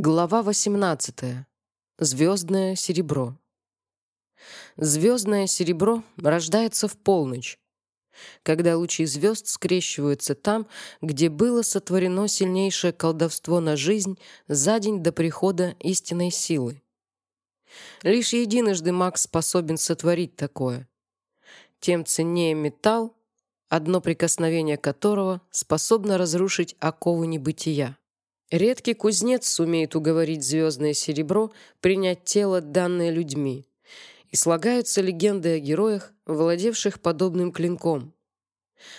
Глава 18. Звездное серебро. Звездное серебро рождается в полночь, когда лучи звезд скрещиваются там, где было сотворено сильнейшее колдовство на жизнь за день до прихода истинной силы. Лишь единожды маг способен сотворить такое. Тем ценнее металл, одно прикосновение которого способно разрушить оковы небытия. Редкий кузнец сумеет уговорить звездное серебро принять тело, данное людьми. И слагаются легенды о героях, владевших подобным клинком.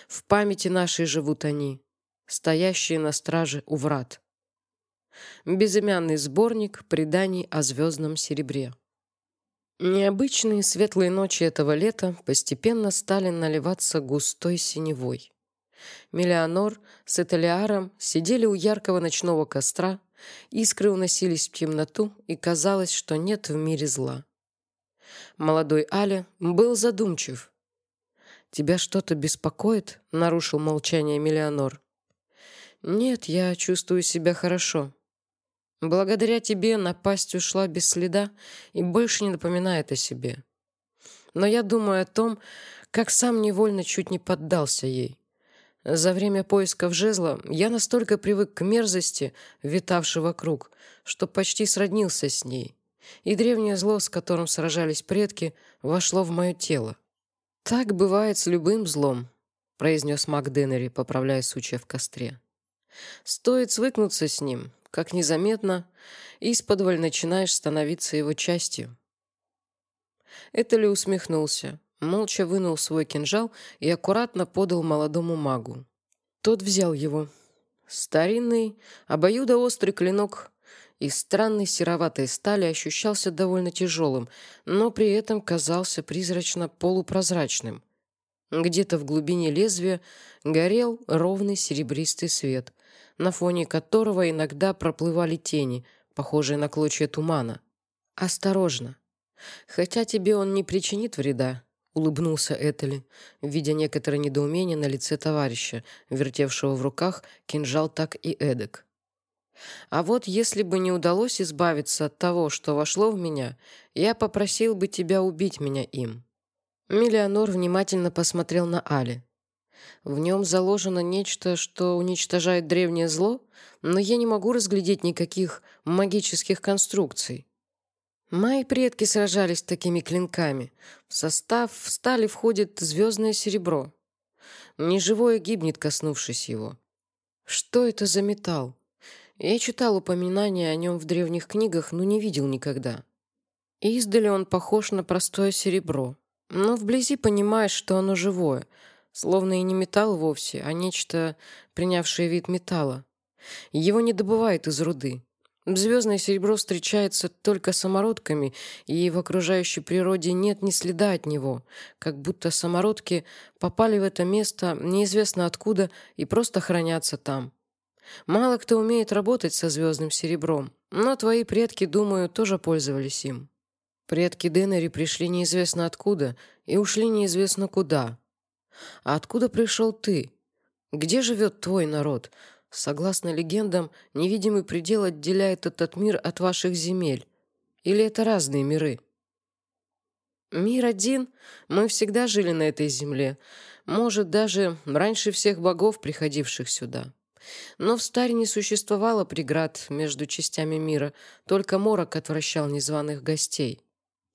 В памяти нашей живут они, стоящие на страже у врат. Безымянный сборник преданий о звездном серебре. Необычные светлые ночи этого лета постепенно стали наливаться густой синевой. Миллионор с Эталиаром сидели у яркого ночного костра, искры уносились в темноту, и казалось, что нет в мире зла. Молодой Аля был задумчив. «Тебя что-то беспокоит?» — нарушил молчание Миллионор. «Нет, я чувствую себя хорошо. Благодаря тебе напасть ушла без следа и больше не напоминает о себе. Но я думаю о том, как сам невольно чуть не поддался ей. За время поисков жезла я настолько привык к мерзости, витавшей вокруг, что почти сроднился с ней, и древнее зло, с которым сражались предки, вошло в мое тело. «Так бывает с любым злом», — произнес Мак Деннери, поправляя сучья в костре. «Стоит свыкнуться с ним, как незаметно, исподволь начинаешь становиться его частью». Этели усмехнулся молча вынул свой кинжал и аккуратно подал молодому магу. Тот взял его. Старинный, обоюдоострый клинок из странной сероватой стали ощущался довольно тяжелым, но при этом казался призрачно полупрозрачным. Где-то в глубине лезвия горел ровный серебристый свет, на фоне которого иногда проплывали тени, похожие на клочья тумана. «Осторожно! Хотя тебе он не причинит вреда, улыбнулся Этели, видя некоторое недоумение на лице товарища, вертевшего в руках кинжал так и эдак. А вот если бы не удалось избавиться от того, что вошло в меня, я попросил бы тебя убить меня им. Миллионор внимательно посмотрел на Али. В нем заложено нечто, что уничтожает древнее зло, но я не могу разглядеть никаких магических конструкций. Мои предки сражались такими клинками. В состав стали входит звездное серебро. Неживое гибнет, коснувшись его. Что это за металл? Я читал упоминания о нем в древних книгах, но не видел никогда. Издали он похож на простое серебро, но вблизи понимаешь, что оно живое, словно и не металл вовсе, а нечто, принявшее вид металла. Его не добывают из руды. Звездное серебро встречается только самородками, и в окружающей природе нет ни следа от него, как будто самородки попали в это место неизвестно откуда и просто хранятся там. Мало кто умеет работать со звездным серебром, но твои предки, думаю, тоже пользовались им. Предки Деннери пришли неизвестно откуда и ушли неизвестно куда. А откуда пришел ты? Где живет твой народ? Согласно легендам, невидимый предел отделяет этот мир от ваших земель. Или это разные миры? Мир один. Мы всегда жили на этой земле. Может, даже раньше всех богов, приходивших сюда. Но в старе не существовало преград между частями мира, только морок отвращал незваных гостей.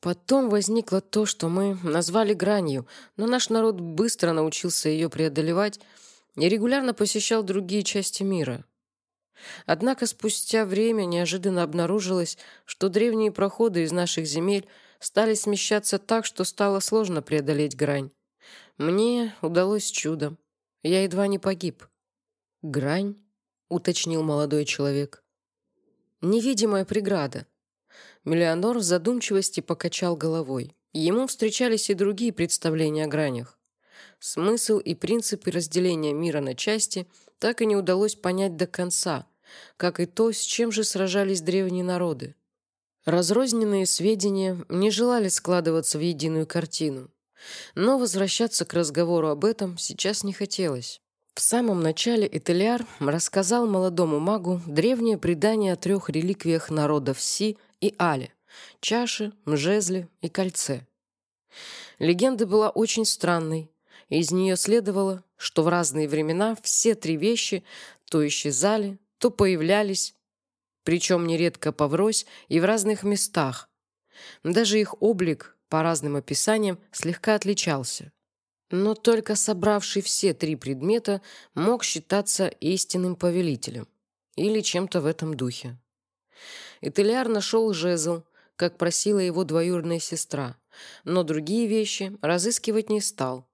Потом возникло то, что мы назвали гранью, но наш народ быстро научился ее преодолевать, и регулярно посещал другие части мира. Однако спустя время неожиданно обнаружилось, что древние проходы из наших земель стали смещаться так, что стало сложно преодолеть грань. Мне удалось чудом. Я едва не погиб. «Грань?» — уточнил молодой человек. «Невидимая преграда». Миллионор в задумчивости покачал головой. Ему встречались и другие представления о гранях. Смысл и принципы разделения мира на части так и не удалось понять до конца, как и то, с чем же сражались древние народы. Разрозненные сведения не желали складываться в единую картину. Но возвращаться к разговору об этом сейчас не хотелось. В самом начале Этельяр рассказал молодому магу древнее предание о трех реликвиях народов Си и Али – чаше, жезле и кольце. Легенда была очень странной. Из нее следовало, что в разные времена все три вещи то исчезали, то появлялись, причем нередко поврось и в разных местах. Даже их облик, по разным описаниям, слегка отличался. Но только собравший все три предмета мог считаться истинным повелителем или чем-то в этом духе. Этелиар нашел жезл, как просила его двоюродная сестра, но другие вещи разыскивать не стал.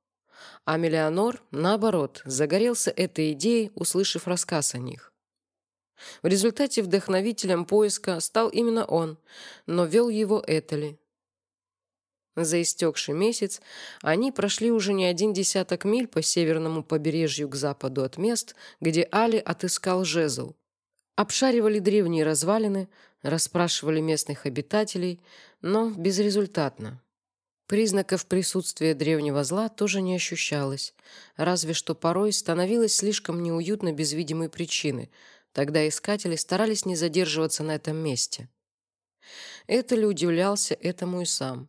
А Мелианор, наоборот, загорелся этой идеей, услышав рассказ о них. В результате вдохновителем поиска стал именно он, но вел его Этели. За истекший месяц они прошли уже не один десяток миль по северному побережью к западу от мест, где Али отыскал жезл. Обшаривали древние развалины, расспрашивали местных обитателей, но безрезультатно. Признаков присутствия древнего зла тоже не ощущалось, разве что порой становилось слишком неуютно без видимой причины. Тогда искатели старались не задерживаться на этом месте. Это ли удивлялся этому и сам.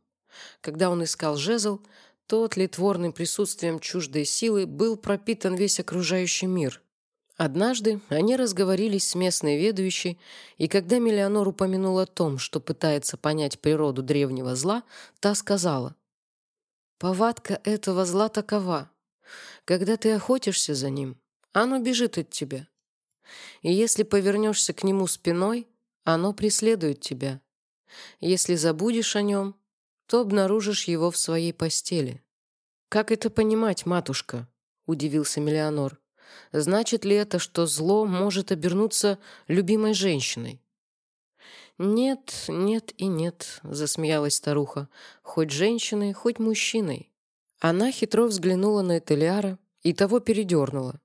Когда он искал жезл, то тлетворным присутствием чуждой силы был пропитан весь окружающий мир. Однажды они разговорились с местной ведущей, и когда Миллионор упомянул о том, что пытается понять природу древнего зла, та сказала, «Повадка этого зла такова. Когда ты охотишься за ним, оно бежит от тебя. И если повернешься к нему спиной, оно преследует тебя. Если забудешь о нем, то обнаружишь его в своей постели. «Как это понимать, матушка?» – удивился Миллионор. «Значит ли это, что зло может обернуться любимой женщиной?» «Нет, нет и нет», — засмеялась старуха. «Хоть женщиной, хоть мужчиной». Она хитро взглянула на Этелиара и того передернула.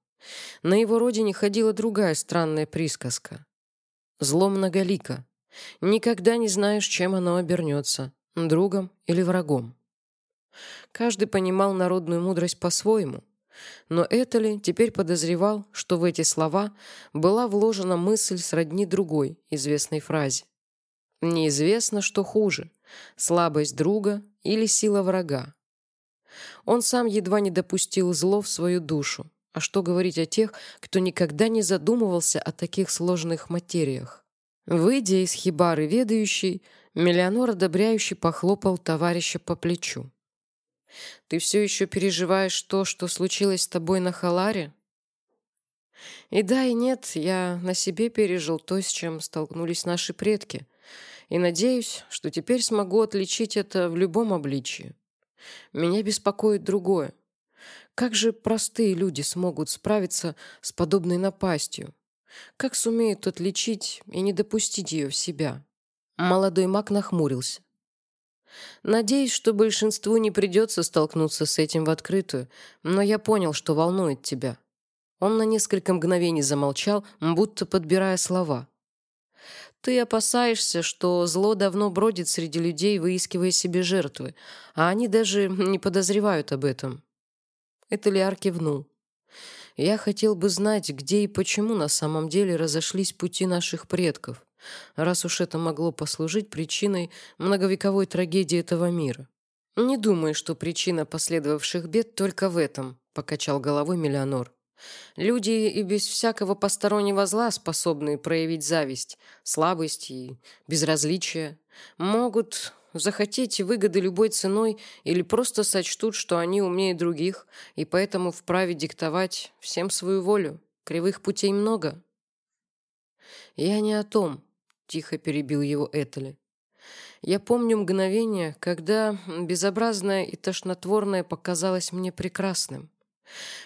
На его родине ходила другая странная присказка. «Зло многолико. Никогда не знаешь, чем оно обернется другом или врагом. Каждый понимал народную мудрость по-своему, но Этали теперь подозревал, что в эти слова была вложена мысль сродни другой известной фразе. Неизвестно, что хуже – слабость друга или сила врага. Он сам едва не допустил зло в свою душу, а что говорить о тех, кто никогда не задумывался о таких сложных материях. Выйдя из хибары ведающий, Миллионор одобряюще похлопал товарища по плечу. «Ты все еще переживаешь то, что случилось с тобой на Халаре?» «И да, и нет, я на себе пережил то, с чем столкнулись наши предки, и надеюсь, что теперь смогу отличить это в любом обличии. Меня беспокоит другое. Как же простые люди смогут справиться с подобной напастью? Как сумеют отличить и не допустить ее в себя?» Молодой маг нахмурился. Надеюсь, что большинству не придется столкнуться с этим в открытую, но я понял, что волнует тебя. Он на несколько мгновений замолчал, будто подбирая слова. Ты опасаешься, что зло давно бродит среди людей, выискивая себе жертвы, а они даже не подозревают об этом. Это Лиар кивнул. Я хотел бы знать, где и почему на самом деле разошлись пути наших предков раз уж это могло послужить причиной многовековой трагедии этого мира. «Не думай, что причина последовавших бед только в этом», — покачал головой Миллионор. «Люди и без всякого постороннего зла, способные проявить зависть, слабость и безразличие, могут захотеть выгоды любой ценой или просто сочтут, что они умнее других, и поэтому вправе диктовать всем свою волю. Кривых путей много». «Я не о том», — тихо перебил его Этели. «Я помню мгновение, когда безобразное и тошнотворное показалось мне прекрасным.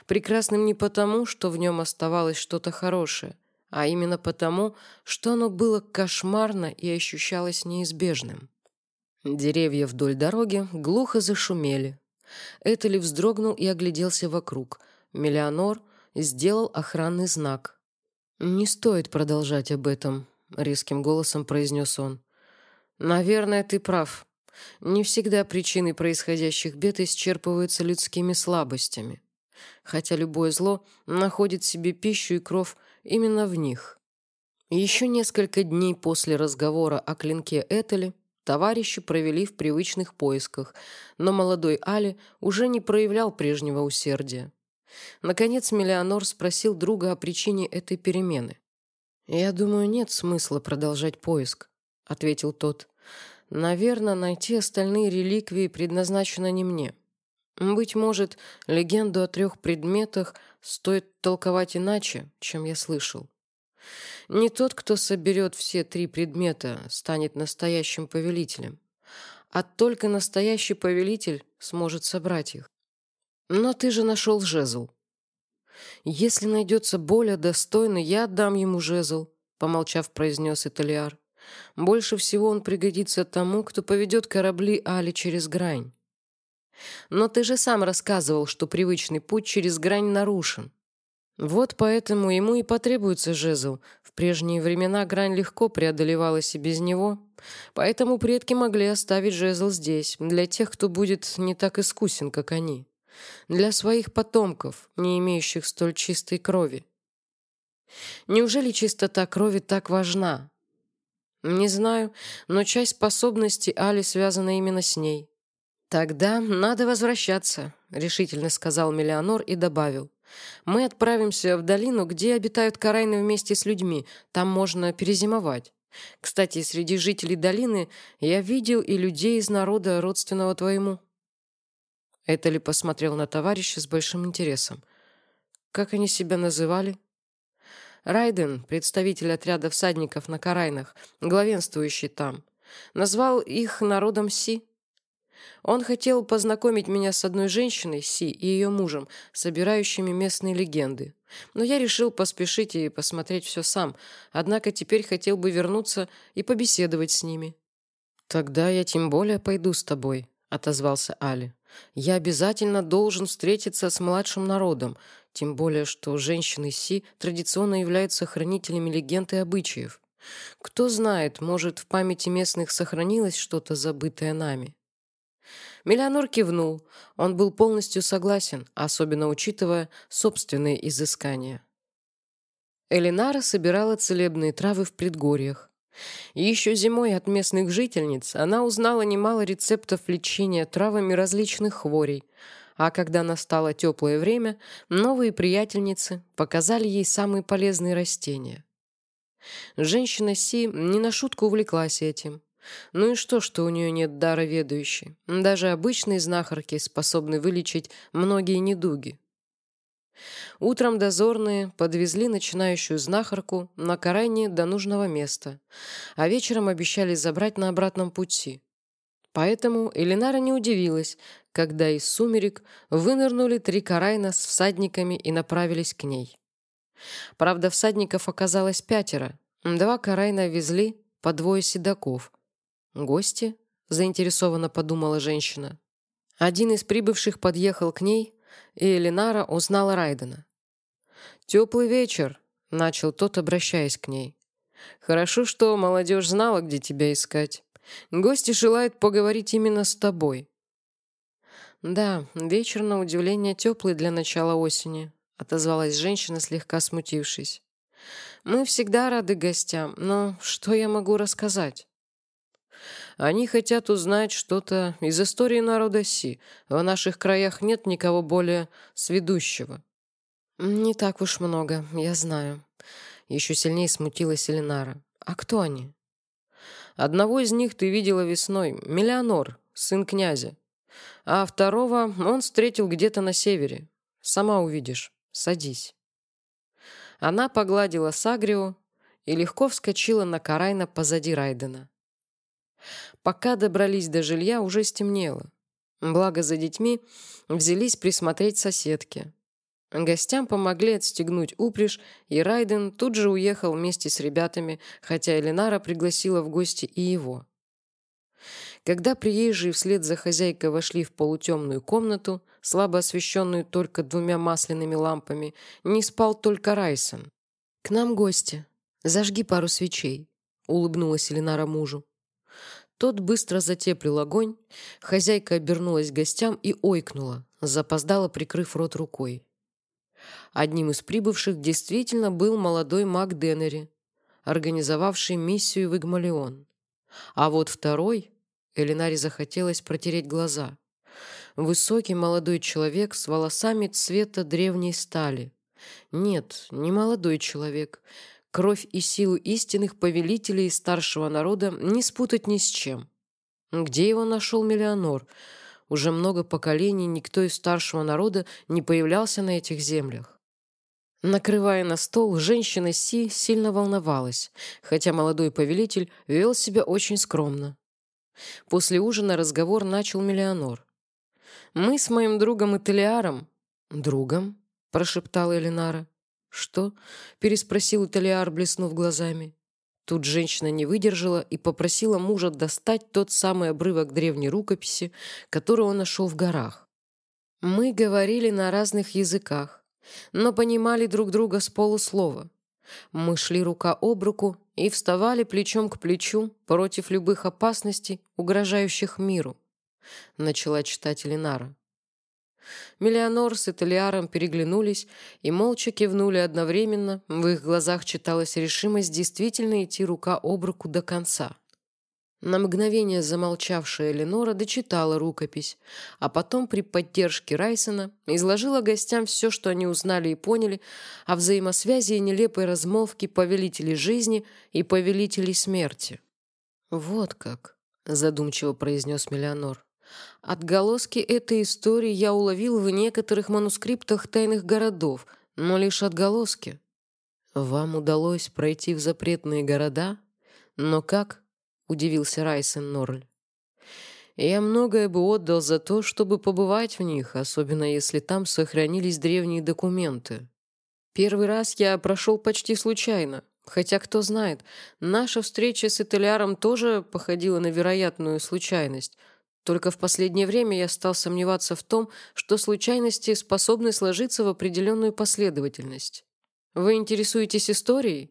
Прекрасным не потому, что в нем оставалось что-то хорошее, а именно потому, что оно было кошмарно и ощущалось неизбежным. Деревья вдоль дороги глухо зашумели. Этели вздрогнул и огляделся вокруг. Миллионор сделал охранный знак. «Не стоит продолжать об этом», — резким голосом произнес он. «Наверное, ты прав. Не всегда причины происходящих бед исчерпываются людскими слабостями. хотя любое зло находит себе пищу и кров именно в них. Еще несколько дней после разговора о клинке Этели товарищи провели в привычных поисках, но молодой Али уже не проявлял прежнего усердия. Наконец Миллионор спросил друга о причине этой перемены. «Я думаю, нет смысла продолжать поиск», — ответил тот. «Наверное, найти остальные реликвии предназначено не мне. Быть может, легенду о трех предметах стоит толковать иначе, чем я слышал. Не тот, кто соберет все три предмета, станет настоящим повелителем, а только настоящий повелитель сможет собрать их. Но ты же нашел жезл. Если найдется более достойный, я отдам ему жезл, помолчав, произнес Италиар. Больше всего он пригодится тому, кто поведет корабли Али через грань. Но ты же сам рассказывал, что привычный путь через грань нарушен. Вот поэтому ему и потребуется жезл. В прежние времена грань легко преодолевалась и без него. Поэтому предки могли оставить жезл здесь, для тех, кто будет не так искусен, как они. Для своих потомков, не имеющих столь чистой крови. Неужели чистота крови так важна? Не знаю, но часть способностей Али связана именно с ней. «Тогда надо возвращаться», — решительно сказал Миллионор и добавил. «Мы отправимся в долину, где обитают карайны вместе с людьми. Там можно перезимовать. Кстати, среди жителей долины я видел и людей из народа, родственного твоему». Этели посмотрел на товарища с большим интересом. «Как они себя называли?» Райден, представитель отряда всадников на Карайнах, главенствующий там, назвал их народом Си. Он хотел познакомить меня с одной женщиной, Си, и ее мужем, собирающими местные легенды. Но я решил поспешить и посмотреть все сам, однако теперь хотел бы вернуться и побеседовать с ними. «Тогда я тем более пойду с тобой», — отозвался Али. «Я обязательно должен встретиться с младшим народом, тем более что женщины Си традиционно являются хранителями легенд и обычаев. Кто знает, может, в памяти местных сохранилось что-то забытое нами». Миллионер кивнул. Он был полностью согласен, особенно учитывая собственные изыскания. Элинара собирала целебные травы в предгорьях. Еще зимой от местных жительниц она узнала немало рецептов лечения травами различных хворей, а когда настало теплое время, новые приятельницы показали ей самые полезные растения. Женщина Си не на шутку увлеклась этим. Ну и что, что у нее нет дара ведущей? Даже обычные знахарки способны вылечить многие недуги. Утром дозорные подвезли начинающую знахарку на карайне до нужного места, а вечером обещали забрать на обратном пути. Поэтому Элинара не удивилась, когда из сумерек вынырнули три карайна с всадниками и направились к ней. Правда, всадников оказалось пятеро. Два карайна везли по двое седаков, «Гости?» – заинтересованно подумала женщина. Один из прибывших подъехал к ней, и Элинара узнала Райдена. «Теплый вечер», – начал тот, обращаясь к ней. «Хорошо, что молодежь знала, где тебя искать. Гости желают поговорить именно с тобой». «Да, вечер, на удивление, теплый для начала осени», — отозвалась женщина, слегка смутившись. «Мы всегда рады гостям, но что я могу рассказать?» Они хотят узнать что-то из истории народа Си. В наших краях нет никого более сведущего». «Не так уж много, я знаю». Еще сильнее смутилась Элинара. «А кто они?» «Одного из них ты видела весной. Миллионор, сын князя. А второго он встретил где-то на севере. Сама увидишь. Садись». Она погладила Сагрио и легко вскочила на Карайна позади Райдена. Пока добрались до жилья, уже стемнело. Благо за детьми взялись присмотреть соседки. Гостям помогли отстегнуть упряжь, и Райден тут же уехал вместе с ребятами, хотя Элинара пригласила в гости и его. Когда приезжие вслед за хозяйкой вошли в полутемную комнату, слабо освещенную только двумя масляными лампами, не спал только Райсон. «К нам гости. Зажги пару свечей», — улыбнулась Элинара мужу. Тот быстро затеплил огонь, хозяйка обернулась к гостям и ойкнула, запоздала, прикрыв рот рукой. Одним из прибывших действительно был молодой маг Деннери, организовавший миссию в Игмалион. А вот второй... Элинаре захотелось протереть глаза. Высокий молодой человек с волосами цвета древней стали. Нет, не молодой человек. Кровь и силу истинных повелителей старшего народа не спутать ни с чем. Где его нашел Миллионор? Уже много поколений никто из старшего народа не появлялся на этих землях. Накрывая на стол, женщина Си сильно волновалась, хотя молодой повелитель вел себя очень скромно. После ужина разговор начал Миллионор. «Мы с моим другом Италиаром...» «Другом?» — прошептала Элинара. «Что?» — переспросил Италиар, блеснув глазами. Тут женщина не выдержала и попросила мужа достать тот самый обрывок древней рукописи, который он нашел в горах. Мы говорили на разных языках, но понимали друг друга с полуслова. Мы шли рука об руку и вставали плечом к плечу против любых опасностей, угрожающих миру, начала читать Элинара. Миллионор с Италиаром переглянулись и молча кивнули одновременно. В их глазах читалась решимость действительно идти рука об руку до конца. На мгновение замолчавшая Эленора дочитала рукопись, а потом при поддержке Райсона изложила гостям все, что они узнали и поняли о взаимосвязи и нелепой размолвке повелителей жизни и повелителей смерти. «Вот как», — задумчиво произнес Миллионор. Отголоски этой истории я уловил в некоторых манускриптах тайных городов, но лишь отголоски. Вам удалось пройти в запретные города? Но как? Удивился Райсен Норль. Я многое бы отдал за то, чтобы побывать в них, особенно если там сохранились древние документы. Первый раз я прошел почти случайно. Хотя, кто знает, наша встреча с Италиаром тоже походила на вероятную случайность — только в последнее время я стал сомневаться в том, что случайности способны сложиться в определенную последовательность. Вы интересуетесь историей?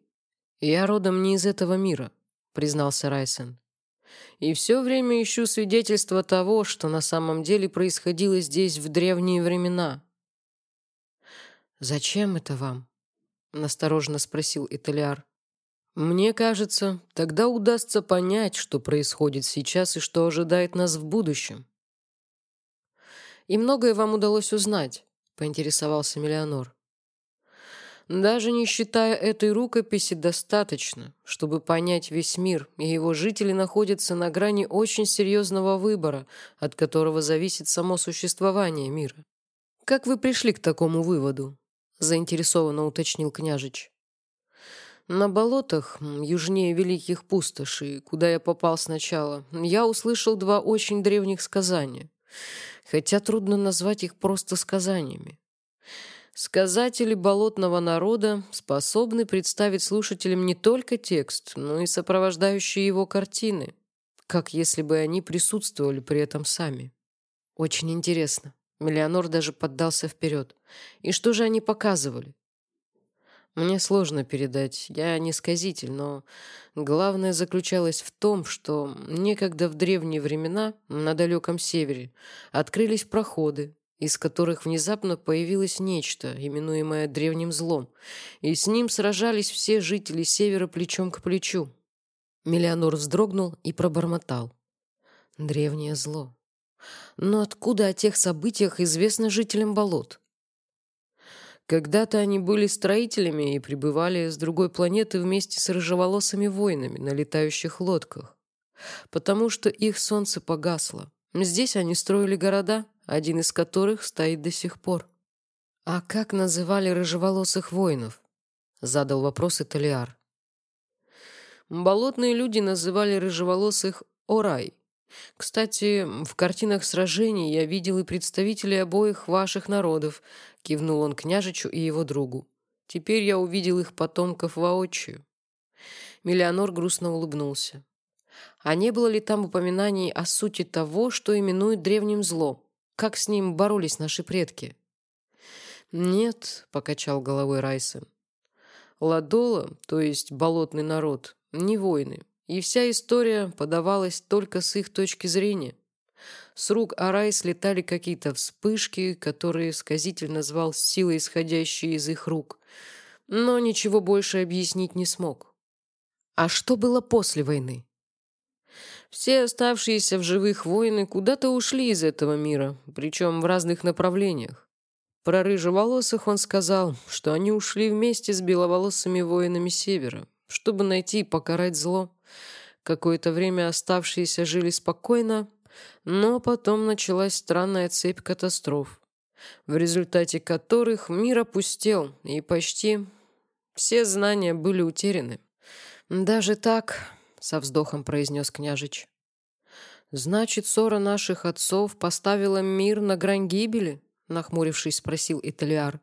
Я родом не из этого мира, признался Райсен. И все время ищу свидетельства того, что на самом деле происходило здесь в древние времена. «Зачем это вам?» — настороженно спросил Италиар. Мне кажется, тогда удастся понять, что происходит сейчас и что ожидает нас в будущем. И многое вам удалось узнать, поинтересовался Миллионор. Даже не считая этой рукописи, достаточно, чтобы понять весь мир, и его жители находятся на грани очень серьезного выбора, от которого зависит само существование мира. «Как вы пришли к такому выводу?» – заинтересованно уточнил княжич. На болотах, южнее Великих Пустошей, куда я попал сначала, я услышал два очень древних сказания. Хотя трудно назвать их просто сказаниями. Сказатели болотного народа способны представить слушателям не только текст, но и сопровождающие его картины, как если бы они присутствовали при этом сами. Очень интересно. Миллионор даже поддался вперед. И что же они показывали? Мне сложно передать, я не сказитель, но главное заключалось в том, что некогда в древние времена на далеком севере открылись проходы, из которых внезапно появилось нечто, именуемое древним злом, и с ним сражались все жители севера плечом к плечу. Миллионор вздрогнул и пробормотал. Древнее зло. Но откуда о тех событиях известно жителям болот? Когда-то они были строителями и прибывали с другой планеты вместе с рыжеволосыми воинами на летающих лодках, потому что их солнце погасло. Здесь они строили города, один из которых стоит до сих пор. «А как называли рыжеволосых воинов?» — задал вопрос Италиар. Болотные люди называли рыжеволосых Орай. Кстати, в картинах сражений я видел и представителей обоих ваших народов, кивнул он княжичу и его другу. Теперь я увидел их потомков воочию. Миллионор грустно улыбнулся. А не было ли там упоминаний о сути того, что именуют древним злом? Как с ним боролись наши предки? Нет, покачал головой Райсен. Ладола, то есть болотный народ, не воины, и вся история подавалась только с их точки зрения. С рук Арай слетали какие-то вспышки, которые сказитель назвал силой, исходящей из их рук, но ничего больше объяснить не смог. А что было после войны? Все оставшиеся в живых воины куда-то ушли из этого мира, причем в разных направлениях. Про рыжеволосых он сказал, что они ушли вместе с беловолосыми воинами Севера, чтобы найти и покарать зло. Какое-то время оставшиеся жили спокойно, но потом началась странная цепь катастроф, в результате которых мир опустел, и почти все знания были утеряны. «Даже так», — со вздохом произнес княжич. «Значит, ссора наших отцов поставила мир на грань гибели?» — нахмурившись, спросил Италиар.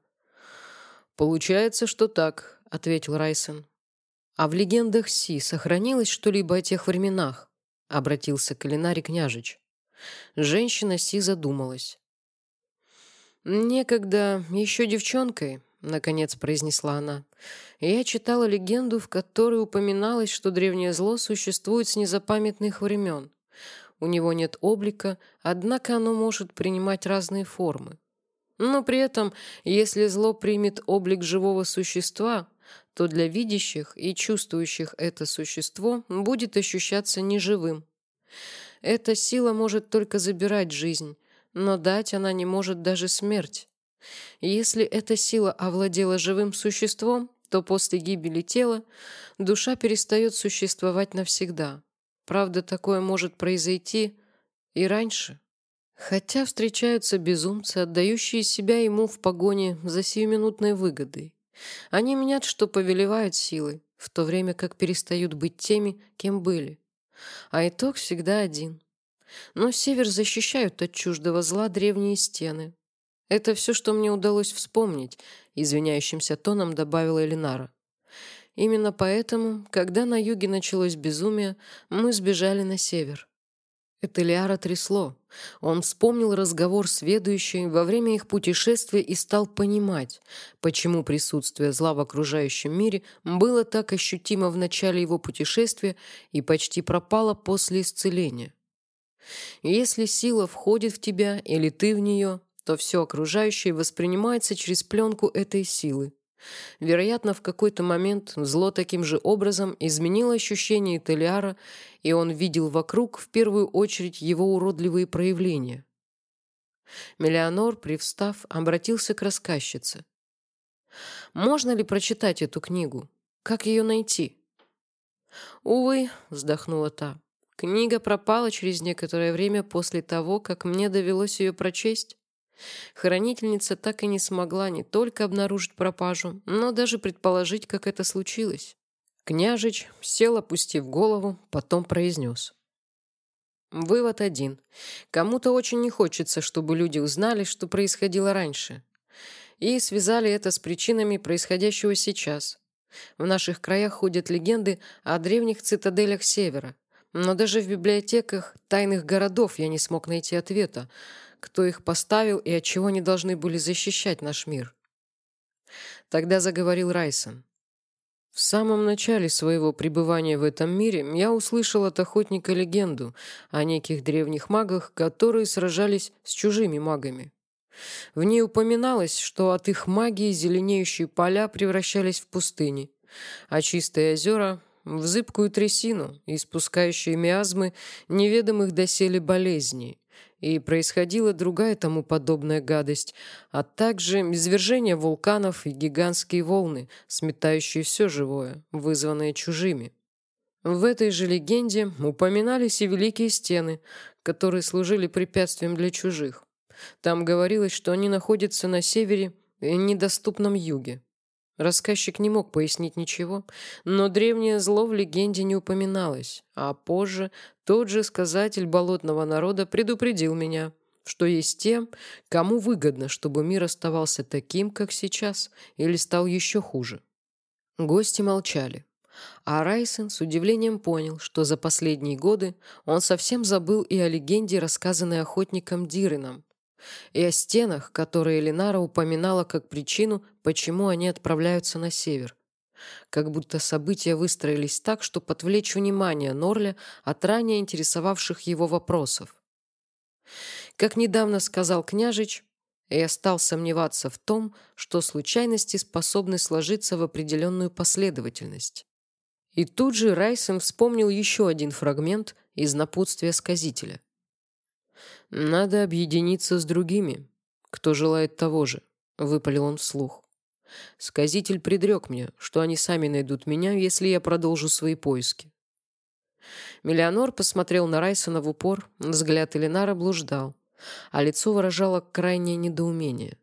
«Получается, что так», — ответил Райсон. «А в легендах Си сохранилось что-либо о тех временах?» — обратился к Элинаре княжич. Женщина Си задумалась. «Некогда еще девчонкой», — наконец произнесла она, — «я читала легенду, в которой упоминалось, что древнее зло существует с незапамятных времен. У него нет облика, однако оно может принимать разные формы. Но при этом, если зло примет облик живого существа, то для видящих и чувствующих это существо будет ощущаться неживым. Эта сила может только забирать жизнь, но дать она не может даже смерть. Если эта сила овладела живым существом, то после гибели тела душа перестает существовать навсегда. Правда, такое может произойти и раньше. Хотя встречаются безумцы, отдающие себя ему в погоне за сиюминутной выгодой. Они мнят, что повелевают силой, в то время как перестают быть теми, кем были. А итог всегда один. Но север защищают от чуждого зла древние стены. Это все, что мне удалось вспомнить, извиняющимся тоном добавила Элинара. Именно поэтому, когда на юге началось безумие, мы сбежали на север. Этелиара трясло. Он вспомнил разговор с ведущей во время их путешествия и стал понимать, почему присутствие зла в окружающем мире было так ощутимо в начале его путешествия и почти пропало после исцеления. Если сила входит в тебя или ты в нее, то все окружающее воспринимается через пленку этой силы. Вероятно, в какой-то момент зло таким же образом изменило ощущение Телиара, и он видел вокруг в первую очередь его уродливые проявления. Мелианор, привстав, обратился к рассказчице. «Можно ли прочитать эту книгу? Как ее найти?» «Увы», — вздохнула та, — «книга пропала через некоторое время после того, как мне довелось ее прочесть. Хранительница так и не смогла не только обнаружить пропажу, но даже предположить, как это случилось. Княжич сел, опустив голову, потом произнес. Вывод один. Кому-то очень не хочется, чтобы люди узнали, что происходило раньше. И связали это с причинами происходящего сейчас. В наших краях ходят легенды о древних цитаделях Севера. Но даже в библиотеках тайных городов я не смог найти ответа, кто их поставил и от чего они должны были защищать наш мир. Тогда заговорил Райсон. В самом начале своего пребывания в этом мире я услышал от охотника легенду о неких древних магах, которые сражались с чужими магами. В ней упоминалось, что от их магии зеленеющие поля превращались в пустыни, а чистые озера — в зыбкую трясину, испускающие миазмы неведомых доселе болезней, и происходила другая тому подобная гадость, а также извержение вулканов и гигантские волны, сметающие все живое, вызванные чужими. В этой же легенде упоминались и великие стены, которые служили препятствием для чужих. Там говорилось, что они находятся на севере и недоступном юге. Рассказчик не мог пояснить ничего, но древнее зло в легенде не упоминалось, а позже тот же сказатель болотного народа предупредил меня, что есть те, кому выгодно, чтобы мир оставался таким, как сейчас, или стал еще хуже. Гости молчали. А Райсон с удивлением понял, что за последние годы он совсем забыл и о легенде, рассказанной охотником Дирином, и о стенах, которые Ленара упоминала как причину, почему они отправляются на север. Как будто события выстроились так, чтобы отвлечь внимание Норля от ранее интересовавших его вопросов. Как недавно сказал княжич, я стал сомневаться в том, что случайности способны сложиться в определенную последовательность. И тут же Райсон вспомнил еще один фрагмент из напутствия сказителя. «Надо объединиться с другими, кто желает того же», — выпалил он вслух. Сказитель предрек мне, что они сами найдут меня, если я продолжу свои поиски. Миллионор посмотрел на Райсона в упор, взгляд Элинара блуждал, а лицо выражало крайнее недоумение.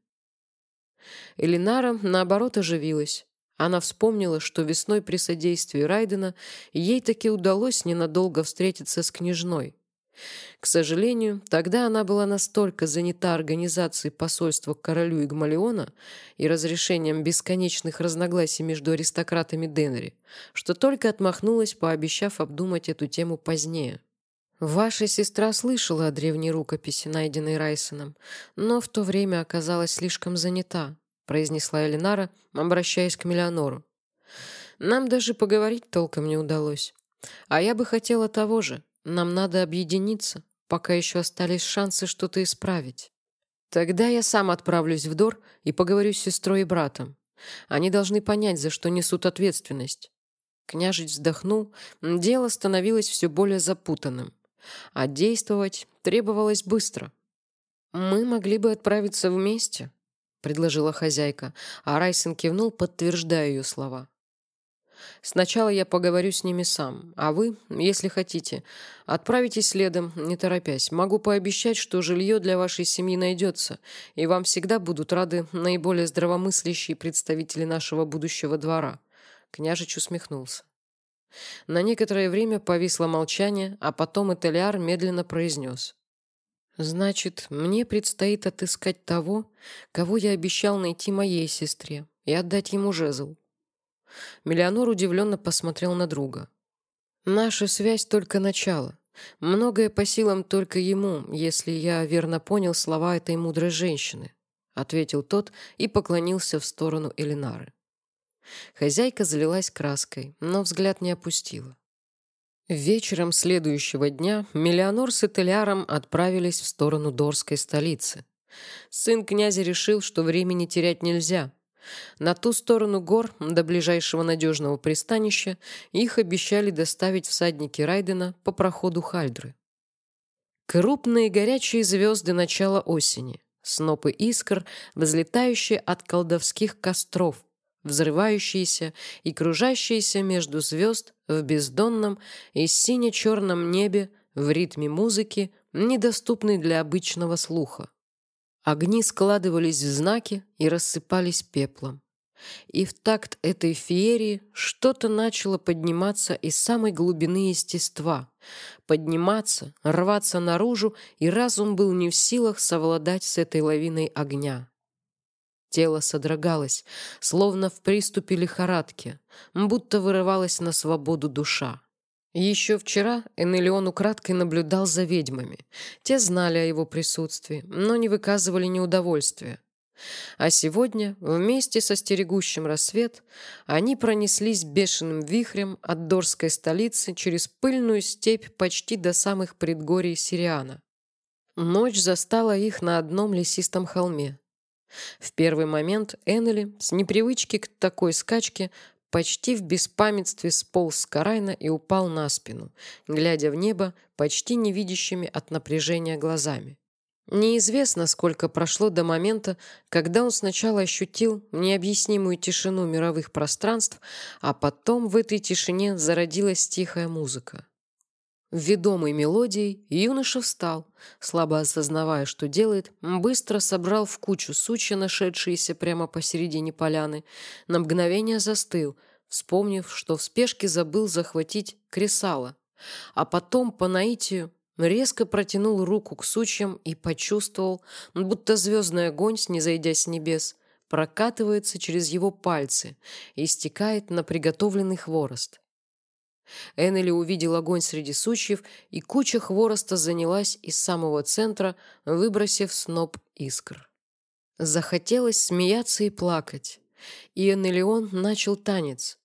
Элинара, наоборот, оживилась. Она вспомнила, что весной при содействии Райдена ей таки удалось ненадолго встретиться с княжной. К сожалению, тогда она была настолько занята организацией посольства к королю Игмалиона и разрешением бесконечных разногласий между аристократами Денри, что только отмахнулась, пообещав обдумать эту тему позднее. Ваша сестра слышала о древней рукописи, найденной Райсоном, но в то время оказалась слишком занята, произнесла Элинара, обращаясь к Миллионору. Нам даже поговорить толком не удалось. А я бы хотела того же. Нам надо объединиться, пока еще остались шансы что-то исправить. Тогда я сам отправлюсь в Дор и поговорю с сестрой и братом. Они должны понять, за что несут ответственность. Княжич вздохнул, дело становилось все более запутанным а действовать требовалось быстро. «Мы могли бы отправиться вместе», — предложила хозяйка, а Райсон кивнул, подтверждая ее слова. «Сначала я поговорю с ними сам, а вы, если хотите, отправитесь следом, не торопясь. Могу пообещать, что жилье для вашей семьи найдется, и вам всегда будут рады наиболее здравомыслящие представители нашего будущего двора». Княжич усмехнулся. На некоторое время повисло молчание, а потом Этельяр медленно произнес. «Значит, мне предстоит отыскать того, кого я обещал найти моей сестре, и отдать ему жезл». Миллионор удивленно посмотрел на друга. «Наша связь только начало. Многое по силам только ему, если я верно понял слова этой мудрой женщины», ответил тот и поклонился в сторону Элинары. Хозяйка залилась краской, но взгляд не опустила. Вечером следующего дня Миллионор с Этеляром отправились в сторону Дорской столицы. Сын князя решил, что времени терять нельзя. На ту сторону гор, до ближайшего надежного пристанища, их обещали доставить всадники Райдена по проходу Хальдры. Крупные горячие звезды начала осени, снопы искр, взлетающие от колдовских костров, взрывающиеся и кружащиеся между звезд в бездонном и сине-черном небе в ритме музыки, недоступной для обычного слуха. Огни складывались в знаки и рассыпались пеплом. И в такт этой феерии что-то начало подниматься из самой глубины естества. Подниматься, рваться наружу, и разум был не в силах совладать с этой лавиной огня. Тело содрогалось, словно в приступе лихорадки, будто вырывалась на свободу душа. Еще вчера Энелион украдкой наблюдал за ведьмами. Те знали о его присутствии, но не выказывали неудовольствия. А сегодня, вместе со стерегущим рассвет, они пронеслись бешеным вихрем от Дорской столицы через пыльную степь почти до самых предгорий Сириана. Ночь застала их на одном лесистом холме. В первый момент Эннели, с непривычки к такой скачке, почти в беспамятстве сполз с Карайна и упал на спину, глядя в небо почти невидящими от напряжения глазами. Неизвестно, сколько прошло до момента, когда он сначала ощутил необъяснимую тишину мировых пространств, а потом в этой тишине зародилась тихая музыка. Ведомой мелодией, юноша встал, слабо осознавая, что делает, быстро собрал в кучу сучья, нашедшиеся прямо посередине поляны, на мгновение застыл, вспомнив, что в спешке забыл захватить кресало, а потом по наитию резко протянул руку к сучьям и почувствовал, будто звездный огонь, снизойдя с небес, прокатывается через его пальцы и стекает на приготовленный хворост. Эннели увидел огонь среди сучьев, и куча хвороста занялась из самого центра, выбросив сноп искр. Захотелось смеяться и плакать, и Эннелион начал танец.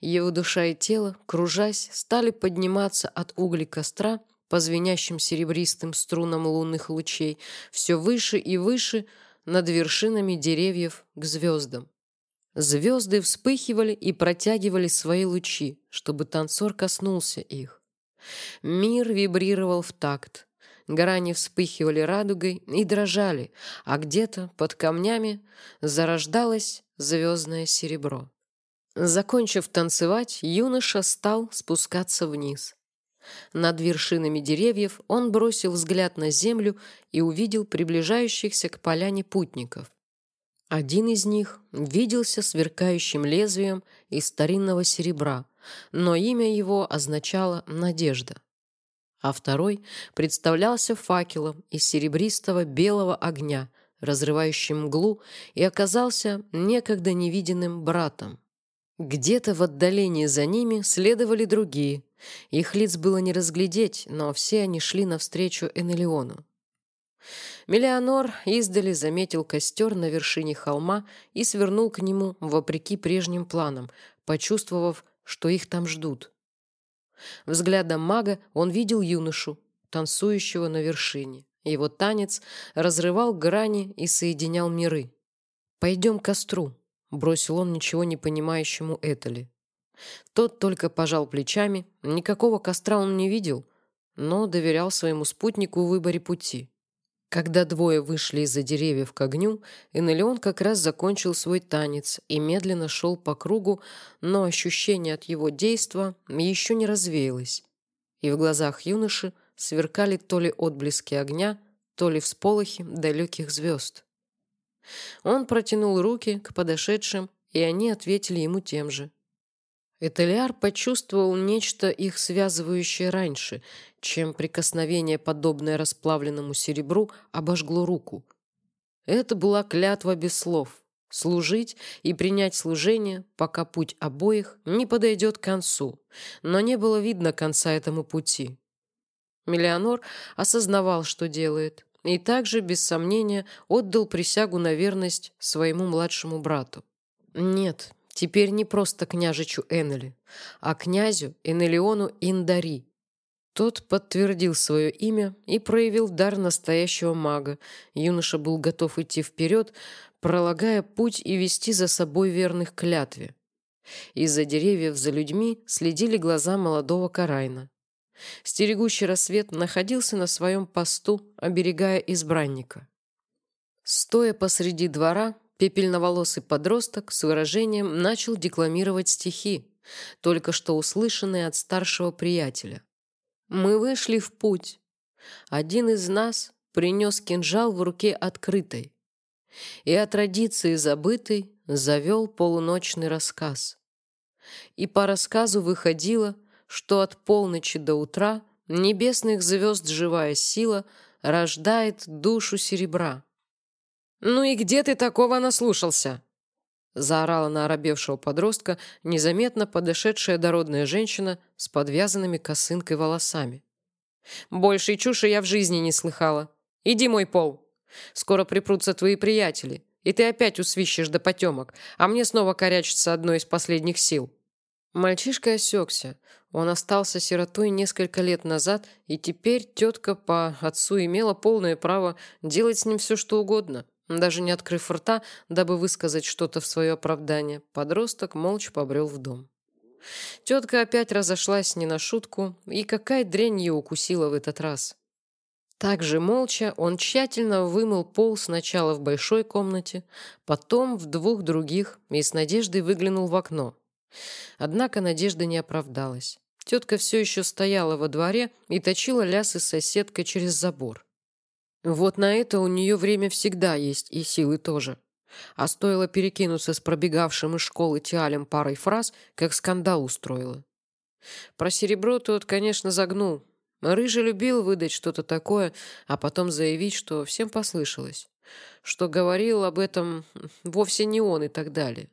Его душа и тело, кружась, стали подниматься от углей костра, по звенящим серебристым струнам лунных лучей, все выше и выше над вершинами деревьев к звездам. Звезды вспыхивали и протягивали свои лучи, чтобы танцор коснулся их. Мир вибрировал в такт. Грани вспыхивали радугой и дрожали, а где-то под камнями зарождалось звездное серебро. Закончив танцевать, юноша стал спускаться вниз. Над вершинами деревьев он бросил взгляд на землю и увидел приближающихся к поляне путников. Один из них виделся сверкающим лезвием из старинного серебра, но имя его означало «надежда». А второй представлялся факелом из серебристого белого огня, разрывающим мглу, и оказался некогда невиденным братом. Где-то в отдалении за ними следовали другие. Их лиц было не разглядеть, но все они шли навстречу Энелиону. Миллионор издали заметил костер на вершине холма и свернул к нему вопреки прежним планам, почувствовав, что их там ждут. Взглядом мага он видел юношу, танцующего на вершине. Его танец разрывал грани и соединял миры. «Пойдем к костру», — бросил он ничего не понимающему Этали. Тот только пожал плечами, никакого костра он не видел, но доверял своему спутнику в выборе пути. Когда двое вышли из-за деревьев к огню, Энелион как раз закончил свой танец и медленно шел по кругу, но ощущение от его действа еще не развеялось. И в глазах юноши сверкали то ли отблески огня, то ли всполохи далеких звезд. Он протянул руки к подошедшим, и они ответили ему тем же. Этелиар почувствовал нечто их связывающее раньше, чем прикосновение, подобное расплавленному серебру, обожгло руку. Это была клятва без слов — служить и принять служение, пока путь обоих не подойдет к концу, но не было видно конца этому пути. Миллионор осознавал, что делает, и также, без сомнения, отдал присягу на верность своему младшему брату. Нет, Теперь не просто княжичу Эннели, а князю Энелиону Индари. Тот подтвердил свое имя и проявил дар настоящего мага. Юноша был готов идти вперед, пролагая путь и вести за собой верных клятве. Из-за деревьев за людьми следили глаза молодого Карайна. Стерегущий рассвет находился на своем посту, оберегая избранника. Стоя посреди двора, Пепельноволосый подросток с выражением начал декламировать стихи, только что услышанные от старшего приятеля. «Мы вышли в путь. Один из нас принес кинжал в руке открытой и от традиции забытой завел полуночный рассказ. И по рассказу выходило, что от полночи до утра небесных звезд живая сила рождает душу серебра. «Ну и где ты такого наслушался?» Заорала на оробевшего подростка незаметно подошедшая дородная женщина с подвязанными косынкой волосами. «Большей чуши я в жизни не слыхала. Иди мой пол. Скоро припрутся твои приятели, и ты опять усвищешь до потемок, а мне снова корячится одной из последних сил». Мальчишка осекся. Он остался сиротой несколько лет назад, и теперь тетка по отцу имела полное право делать с ним все, что угодно. Даже не открыв рта, дабы высказать что-то в свое оправдание, подросток молча побрел в дом. Тетка опять разошлась не на шутку, и какая дрянь ее укусила в этот раз. Также молча он тщательно вымыл пол сначала в большой комнате, потом в двух других и с надеждой выглянул в окно. Однако надежда не оправдалась. Тетка все еще стояла во дворе и точила лясы с соседкой через забор. Вот на это у нее время всегда есть, и силы тоже. А стоило перекинуться с пробегавшим из школы Тиалем парой фраз, как скандал устроила. Про серебро тот, конечно, загнул. Рыжий любил выдать что-то такое, а потом заявить, что всем послышалось. Что говорил об этом вовсе не он и так далее.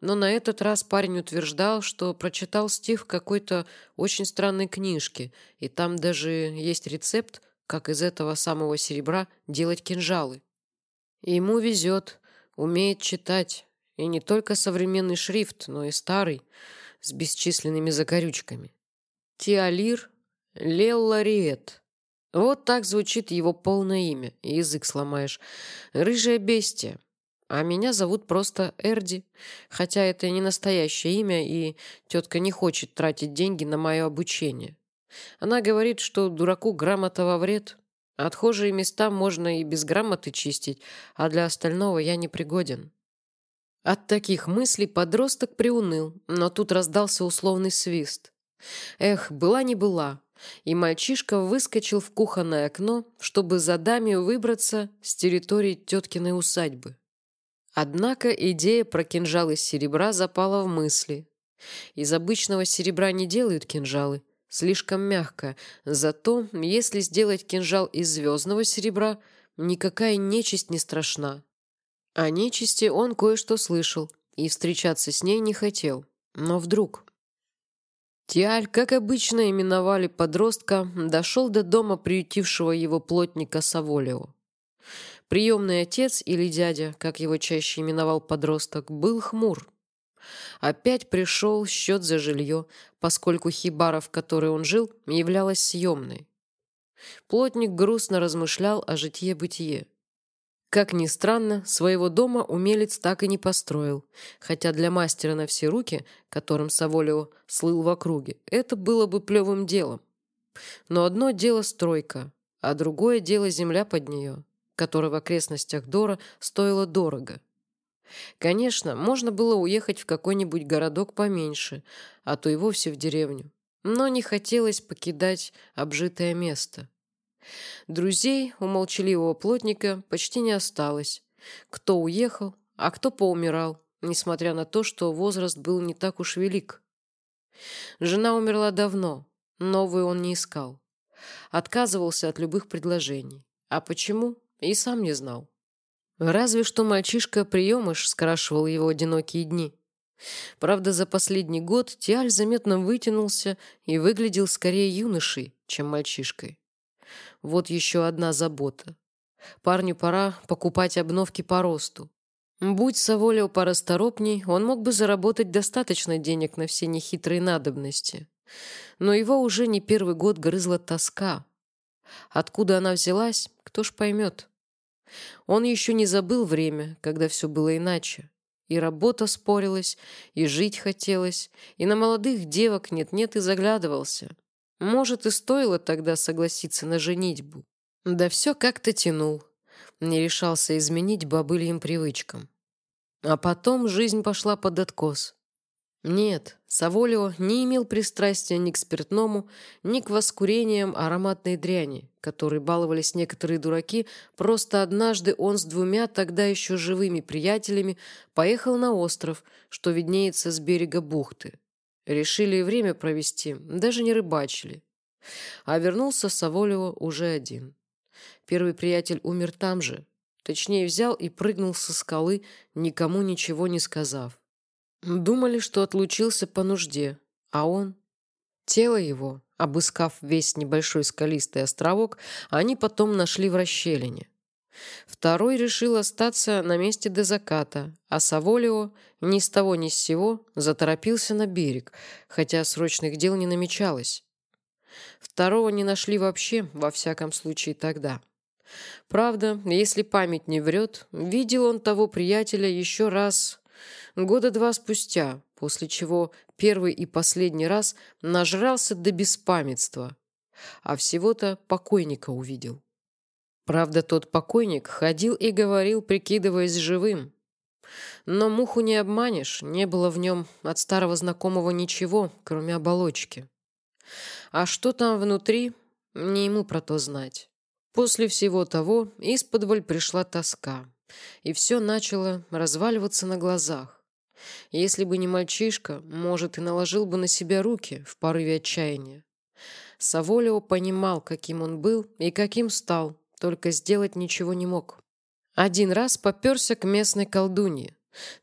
Но на этот раз парень утверждал, что прочитал стих какой-то очень странной книжке, и там даже есть рецепт, как из этого самого серебра делать кинжалы. Ему везет, умеет читать, и не только современный шрифт, но и старый, с бесчисленными закорючками. Тиалир Леллариет. Вот так звучит его полное имя. Язык сломаешь. Рыжая бестия. А меня зовут просто Эрди. Хотя это не настоящее имя, и тетка не хочет тратить деньги на мое обучение. Она говорит, что дураку грамота во вред. Отхожие места можно и без грамоты чистить, а для остального я не пригоден. От таких мыслей подросток приуныл, но тут раздался условный свист. Эх, была не была. И мальчишка выскочил в кухонное окно, чтобы за дамью выбраться с территории теткиной усадьбы. Однако идея про кинжал из серебра запала в мысли. Из обычного серебра не делают кинжалы, слишком мягко. Зато, если сделать кинжал из звездного серебра, никакая нечисть не страшна. О нечисти он кое-что слышал и встречаться с ней не хотел. Но вдруг... Тиаль, как обычно именовали подростка, дошел до дома приютившего его плотника Саволио. Приемный отец или дядя, как его чаще именовал подросток, был хмур. Опять пришел счет за жилье, поскольку хибара, в которой он жил, являлась съемной. Плотник грустно размышлял о житье-бытие. Как ни странно, своего дома умелец так и не построил, хотя для мастера на все руки, которым Саволио слыл в округе, это было бы плевым делом. Но одно дело стройка, а другое дело земля под нее, которая в окрестностях Дора стоила дорого. Конечно, можно было уехать в какой-нибудь городок поменьше, а то и вовсе в деревню, но не хотелось покидать обжитое место. Друзей у молчаливого плотника почти не осталось. Кто уехал, а кто поумирал, несмотря на то, что возраст был не так уж велик. Жена умерла давно, новую он не искал. Отказывался от любых предложений. А почему, и сам не знал. Разве что мальчишка-приемыш скрашивал его одинокие дни. Правда, за последний год Тиаль заметно вытянулся и выглядел скорее юношей, чем мальчишкой. Вот еще одна забота. Парню пора покупать обновки по росту. Будь Саволио порасторопней, он мог бы заработать достаточно денег на все нехитрые надобности. Но его уже не первый год грызла тоска. Откуда она взялась, кто ж поймет. Он еще не забыл время, когда все было иначе. И работа спорилась, и жить хотелось, и на молодых девок нет-нет и заглядывался. Может, и стоило тогда согласиться на женитьбу. Да все как-то тянул. Не решался изменить бабыльим привычкам. А потом жизнь пошла под откос. Нет, Саволио не имел пристрастия ни к спиртному, ни к воскурениям ароматной дряни, которой баловались некоторые дураки. Просто однажды он с двумя тогда еще живыми приятелями поехал на остров, что виднеется с берега бухты. Решили время провести, даже не рыбачили. А вернулся Саволева уже один. Первый приятель умер там же. Точнее, взял и прыгнул со скалы, никому ничего не сказав. Думали, что отлучился по нужде, а он... Тело его, обыскав весь небольшой скалистый островок, они потом нашли в расщелине. Второй решил остаться на месте до заката, а Саволио ни с того ни с сего заторопился на берег, хотя срочных дел не намечалось. Второго не нашли вообще, во всяком случае тогда. Правда, если память не врет, видел он того приятеля еще раз года два спустя, после чего первый и последний раз нажрался до беспамятства, а всего-то покойника увидел. Правда, тот покойник ходил и говорил, прикидываясь живым. Но муху не обманешь, не было в нем от старого знакомого ничего, кроме оболочки. А что там внутри, не ему про то знать. После всего того из-под пришла тоска, и все начало разваливаться на глазах. Если бы не мальчишка, может, и наложил бы на себя руки в порыве отчаяния. Саволио понимал, каким он был и каким стал, только сделать ничего не мог. Один раз поперся к местной колдунье.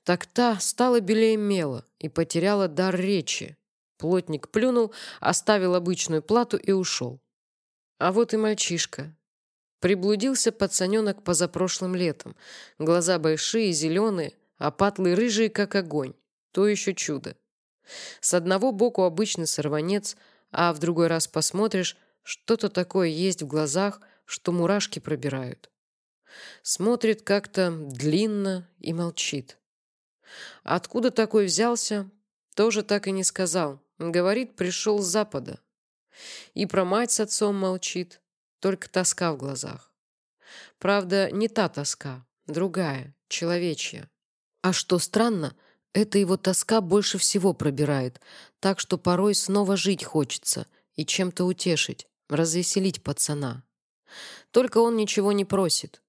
Так та стала белее мела и потеряла дар речи. Плотник плюнул, оставил обычную плату и ушел. А вот и мальчишка. Приблудился пацаненок позапрошлым летом. Глаза большие, зеленые, а патлы рыжие, как огонь. То еще чудо. С одного боку обычный сорванец, а в другой раз посмотришь, Что-то такое есть в глазах, что мурашки пробирают. Смотрит как-то длинно и молчит. Откуда такой взялся, тоже так и не сказал. Говорит, пришел с запада. И про мать с отцом молчит, только тоска в глазах. Правда, не та тоска, другая, человечья. А что странно, эта его тоска больше всего пробирает, так что порой снова жить хочется и чем-то утешить, развеселить пацана. Только он ничего не просит.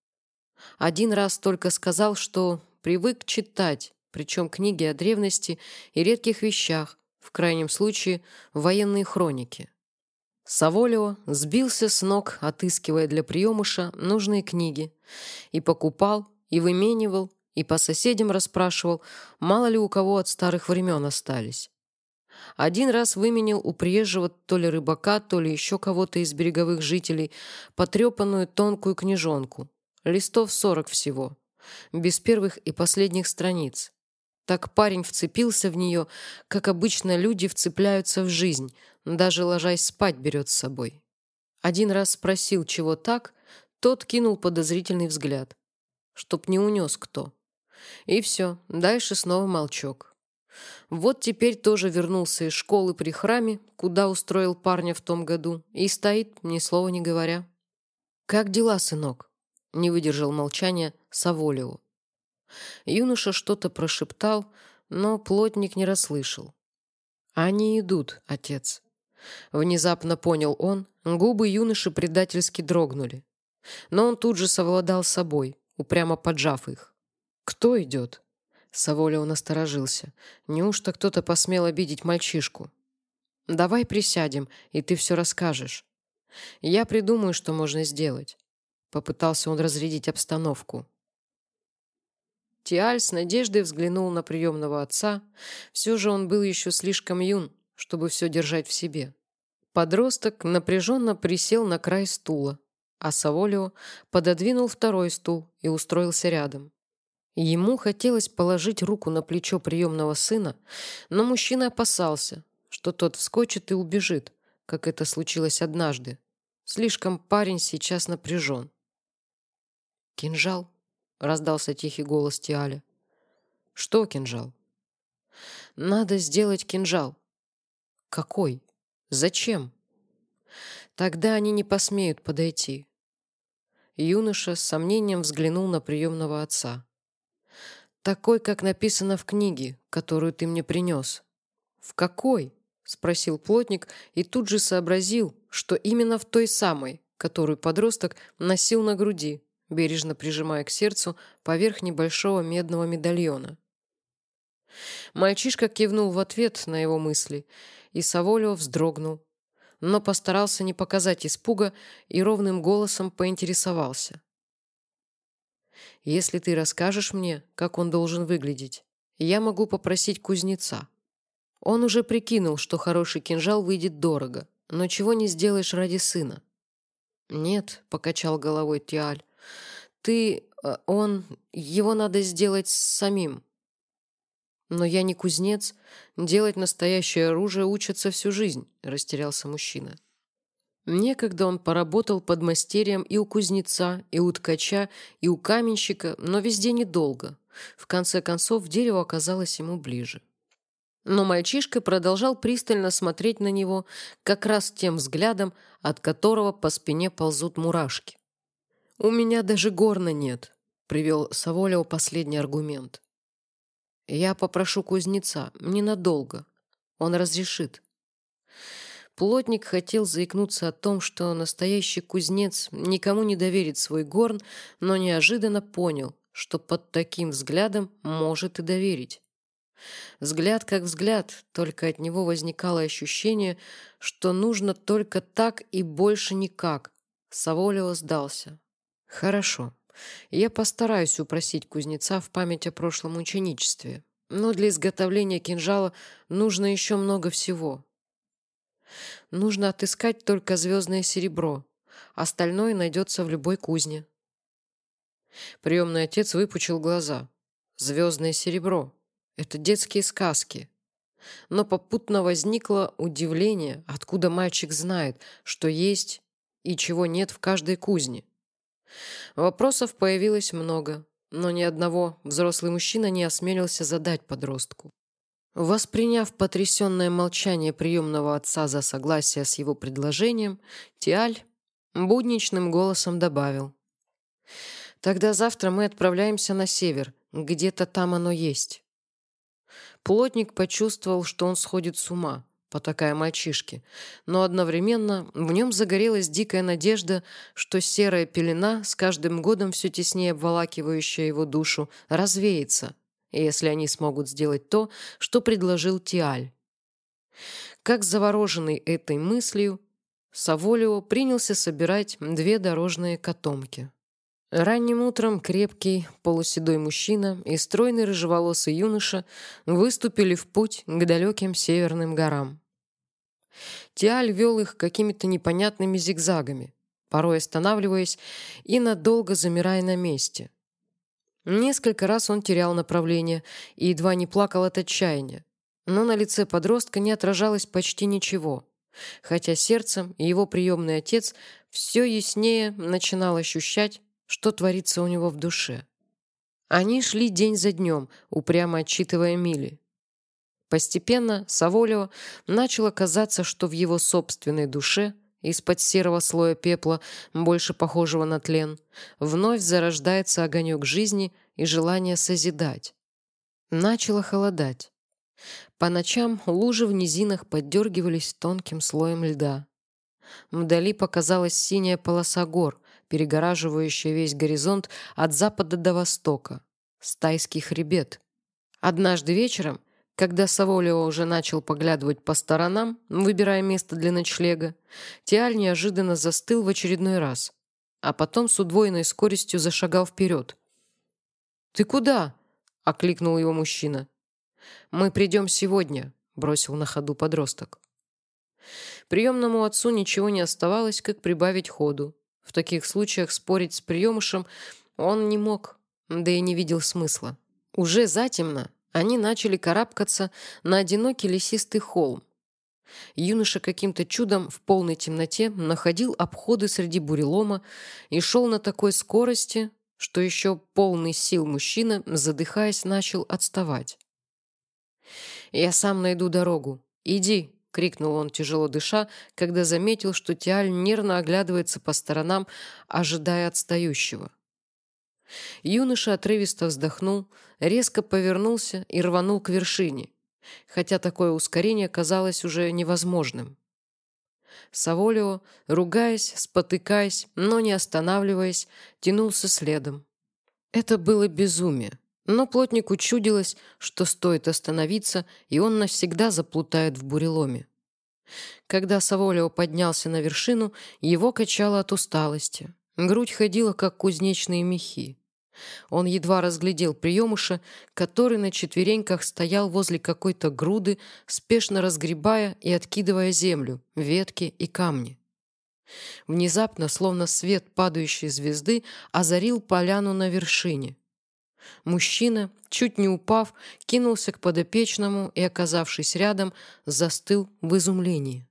Один раз только сказал, что привык читать, причем книги о древности и редких вещах, в крайнем случае военные хроники. Саволио сбился с ног, отыскивая для приемыша нужные книги, и покупал, и выменивал, и по соседям расспрашивал, мало ли у кого от старых времен остались. Один раз выменил у приезжего то ли рыбака, то ли еще кого-то из береговых жителей потрепанную тонкую книжонку, листов сорок всего, без первых и последних страниц. Так парень вцепился в нее, как обычно люди вцепляются в жизнь, даже ложась спать берет с собой. Один раз спросил, чего так, тот кинул подозрительный взгляд. Чтоб не унес кто. И все, дальше снова молчок. Вот теперь тоже вернулся из школы при храме, куда устроил парня в том году, и стоит, ни слова не говоря. «Как дела, сынок?» — не выдержал молчания Саволио. Юноша что-то прошептал, но плотник не расслышал. «Они идут, отец». Внезапно понял он, губы юноши предательски дрогнули. Но он тут же совладал собой, упрямо поджав их. «Кто идет?» Саволио насторожился. «Неужто кто-то посмел обидеть мальчишку?» «Давай присядем, и ты все расскажешь. Я придумаю, что можно сделать». Попытался он разрядить обстановку. Тиаль с надеждой взглянул на приемного отца. Все же он был еще слишком юн, чтобы все держать в себе. Подросток напряженно присел на край стула, а Саволио пододвинул второй стул и устроился рядом. Ему хотелось положить руку на плечо приемного сына, но мужчина опасался, что тот вскочит и убежит, как это случилось однажды. Слишком парень сейчас напряжен. «Кинжал?» — раздался тихий голос Тиаля. «Что кинжал?» «Надо сделать кинжал». «Какой? Зачем?» «Тогда они не посмеют подойти». Юноша с сомнением взглянул на приемного отца. «Такой, как написано в книге, которую ты мне принес». «В какой?» — спросил плотник и тут же сообразил, что именно в той самой, которую подросток носил на груди, бережно прижимая к сердцу поверх небольшого медного медальона. Мальчишка кивнул в ответ на его мысли, и Саволио вздрогнул, но постарался не показать испуга и ровным голосом поинтересовался. «Если ты расскажешь мне, как он должен выглядеть, я могу попросить кузнеца». Он уже прикинул, что хороший кинжал выйдет дорого, но чего не сделаешь ради сына. «Нет», — покачал головой Тиаль, ты... Э, он... Его надо сделать самим. Но я не кузнец. Делать настоящее оружие учатся всю жизнь, растерялся мужчина. Некогда он поработал под мастерием и у кузнеца, и у ткача, и у каменщика, но везде недолго. В конце концов, дерево оказалось ему ближе. Но мальчишка продолжал пристально смотреть на него, как раз тем взглядом, от которого по спине ползут мурашки. «У меня даже горна нет», — привел Саволео последний аргумент. «Я попрошу кузнеца, ненадолго. Он разрешит». Плотник хотел заикнуться о том, что настоящий кузнец никому не доверит свой горн, но неожиданно понял, что под таким взглядом может и доверить. Взгляд как взгляд, только от него возникало ощущение, что нужно только так и больше никак. Саволио сдался. Хорошо. Я постараюсь упросить кузнеца в память о прошлом ученичестве. Но для изготовления кинжала нужно еще много всего. Нужно отыскать только звездное серебро. Остальное найдется в любой кузне. Приемный отец выпучил глаза. Звездное серебро. Это детские сказки. Но попутно возникло удивление, откуда мальчик знает, что есть и чего нет в каждой кузне. Вопросов появилось много, но ни одного взрослый мужчина не осмелился задать подростку. Восприняв потрясенное молчание приемного отца за согласие с его предложением, Тиаль будничным голосом добавил. «Тогда завтра мы отправляемся на север, где-то там оно есть». Плотник почувствовал, что он сходит с ума, потакая мальчишке, но одновременно в нем загорелась дикая надежда, что серая пелена, с каждым годом все теснее обволакивающая его душу, развеется, если они смогут сделать то, что предложил Тиаль. Как завороженный этой мыслью, Саволио принялся собирать две дорожные котомки. Ранним утром крепкий, полуседой мужчина и стройный рыжеволосый юноша выступили в путь к далеким северным горам. Тиаль вел их какими-то непонятными зигзагами, порой останавливаясь и надолго замирая на месте. Несколько раз он терял направление и едва не плакал от отчаяния, но на лице подростка не отражалось почти ничего, хотя сердцем его приемный отец все яснее начинал ощущать, что творится у него в душе. Они шли день за днем, упрямо отчитывая мили. Постепенно Саволио начало казаться, что в его собственной душе, из-под серого слоя пепла, больше похожего на тлен, вновь зарождается огонек жизни и желание созидать. Начало холодать. По ночам лужи в низинах поддергивались тонким слоем льда. Вдали показалась синяя полоса гор, перегораживающая весь горизонт от запада до востока. Стайский хребет. Однажды вечером, когда Саволио уже начал поглядывать по сторонам, выбирая место для ночлега, Тиаль неожиданно застыл в очередной раз, а потом с удвоенной скоростью зашагал вперед. «Ты куда?» — окликнул его мужчина. «Мы придем сегодня», — бросил на ходу подросток. Приемному отцу ничего не оставалось, как прибавить ходу. В таких случаях спорить с приемышем он не мог, да и не видел смысла. Уже затемно они начали карабкаться на одинокий лесистый холм. Юноша каким-то чудом в полной темноте находил обходы среди бурелома и шел на такой скорости, что еще полный сил мужчина, задыхаясь, начал отставать. «Я сам найду дорогу. Иди», — крикнул он, тяжело дыша, когда заметил, что Тиаль нервно оглядывается по сторонам, ожидая отстающего. Юноша отрывисто вздохнул, резко повернулся и рванул к вершине, хотя такое ускорение казалось уже невозможным. Саволио, ругаясь, спотыкаясь, но не останавливаясь, тянулся следом. Это было безумие. Но плотнику чудилось, что стоит остановиться, и он навсегда заплутает в буреломе. Когда Саволио поднялся на вершину, его качало от усталости. Грудь ходила, как кузнечные мехи. Он едва разглядел приемыша, который на четвереньках стоял возле какой-то груды, спешно разгребая и откидывая землю, ветки и камни. Внезапно, словно свет падающей звезды, озарил поляну на вершине. Мужчина, чуть не упав, кинулся к подопечному и, оказавшись рядом, застыл в изумлении.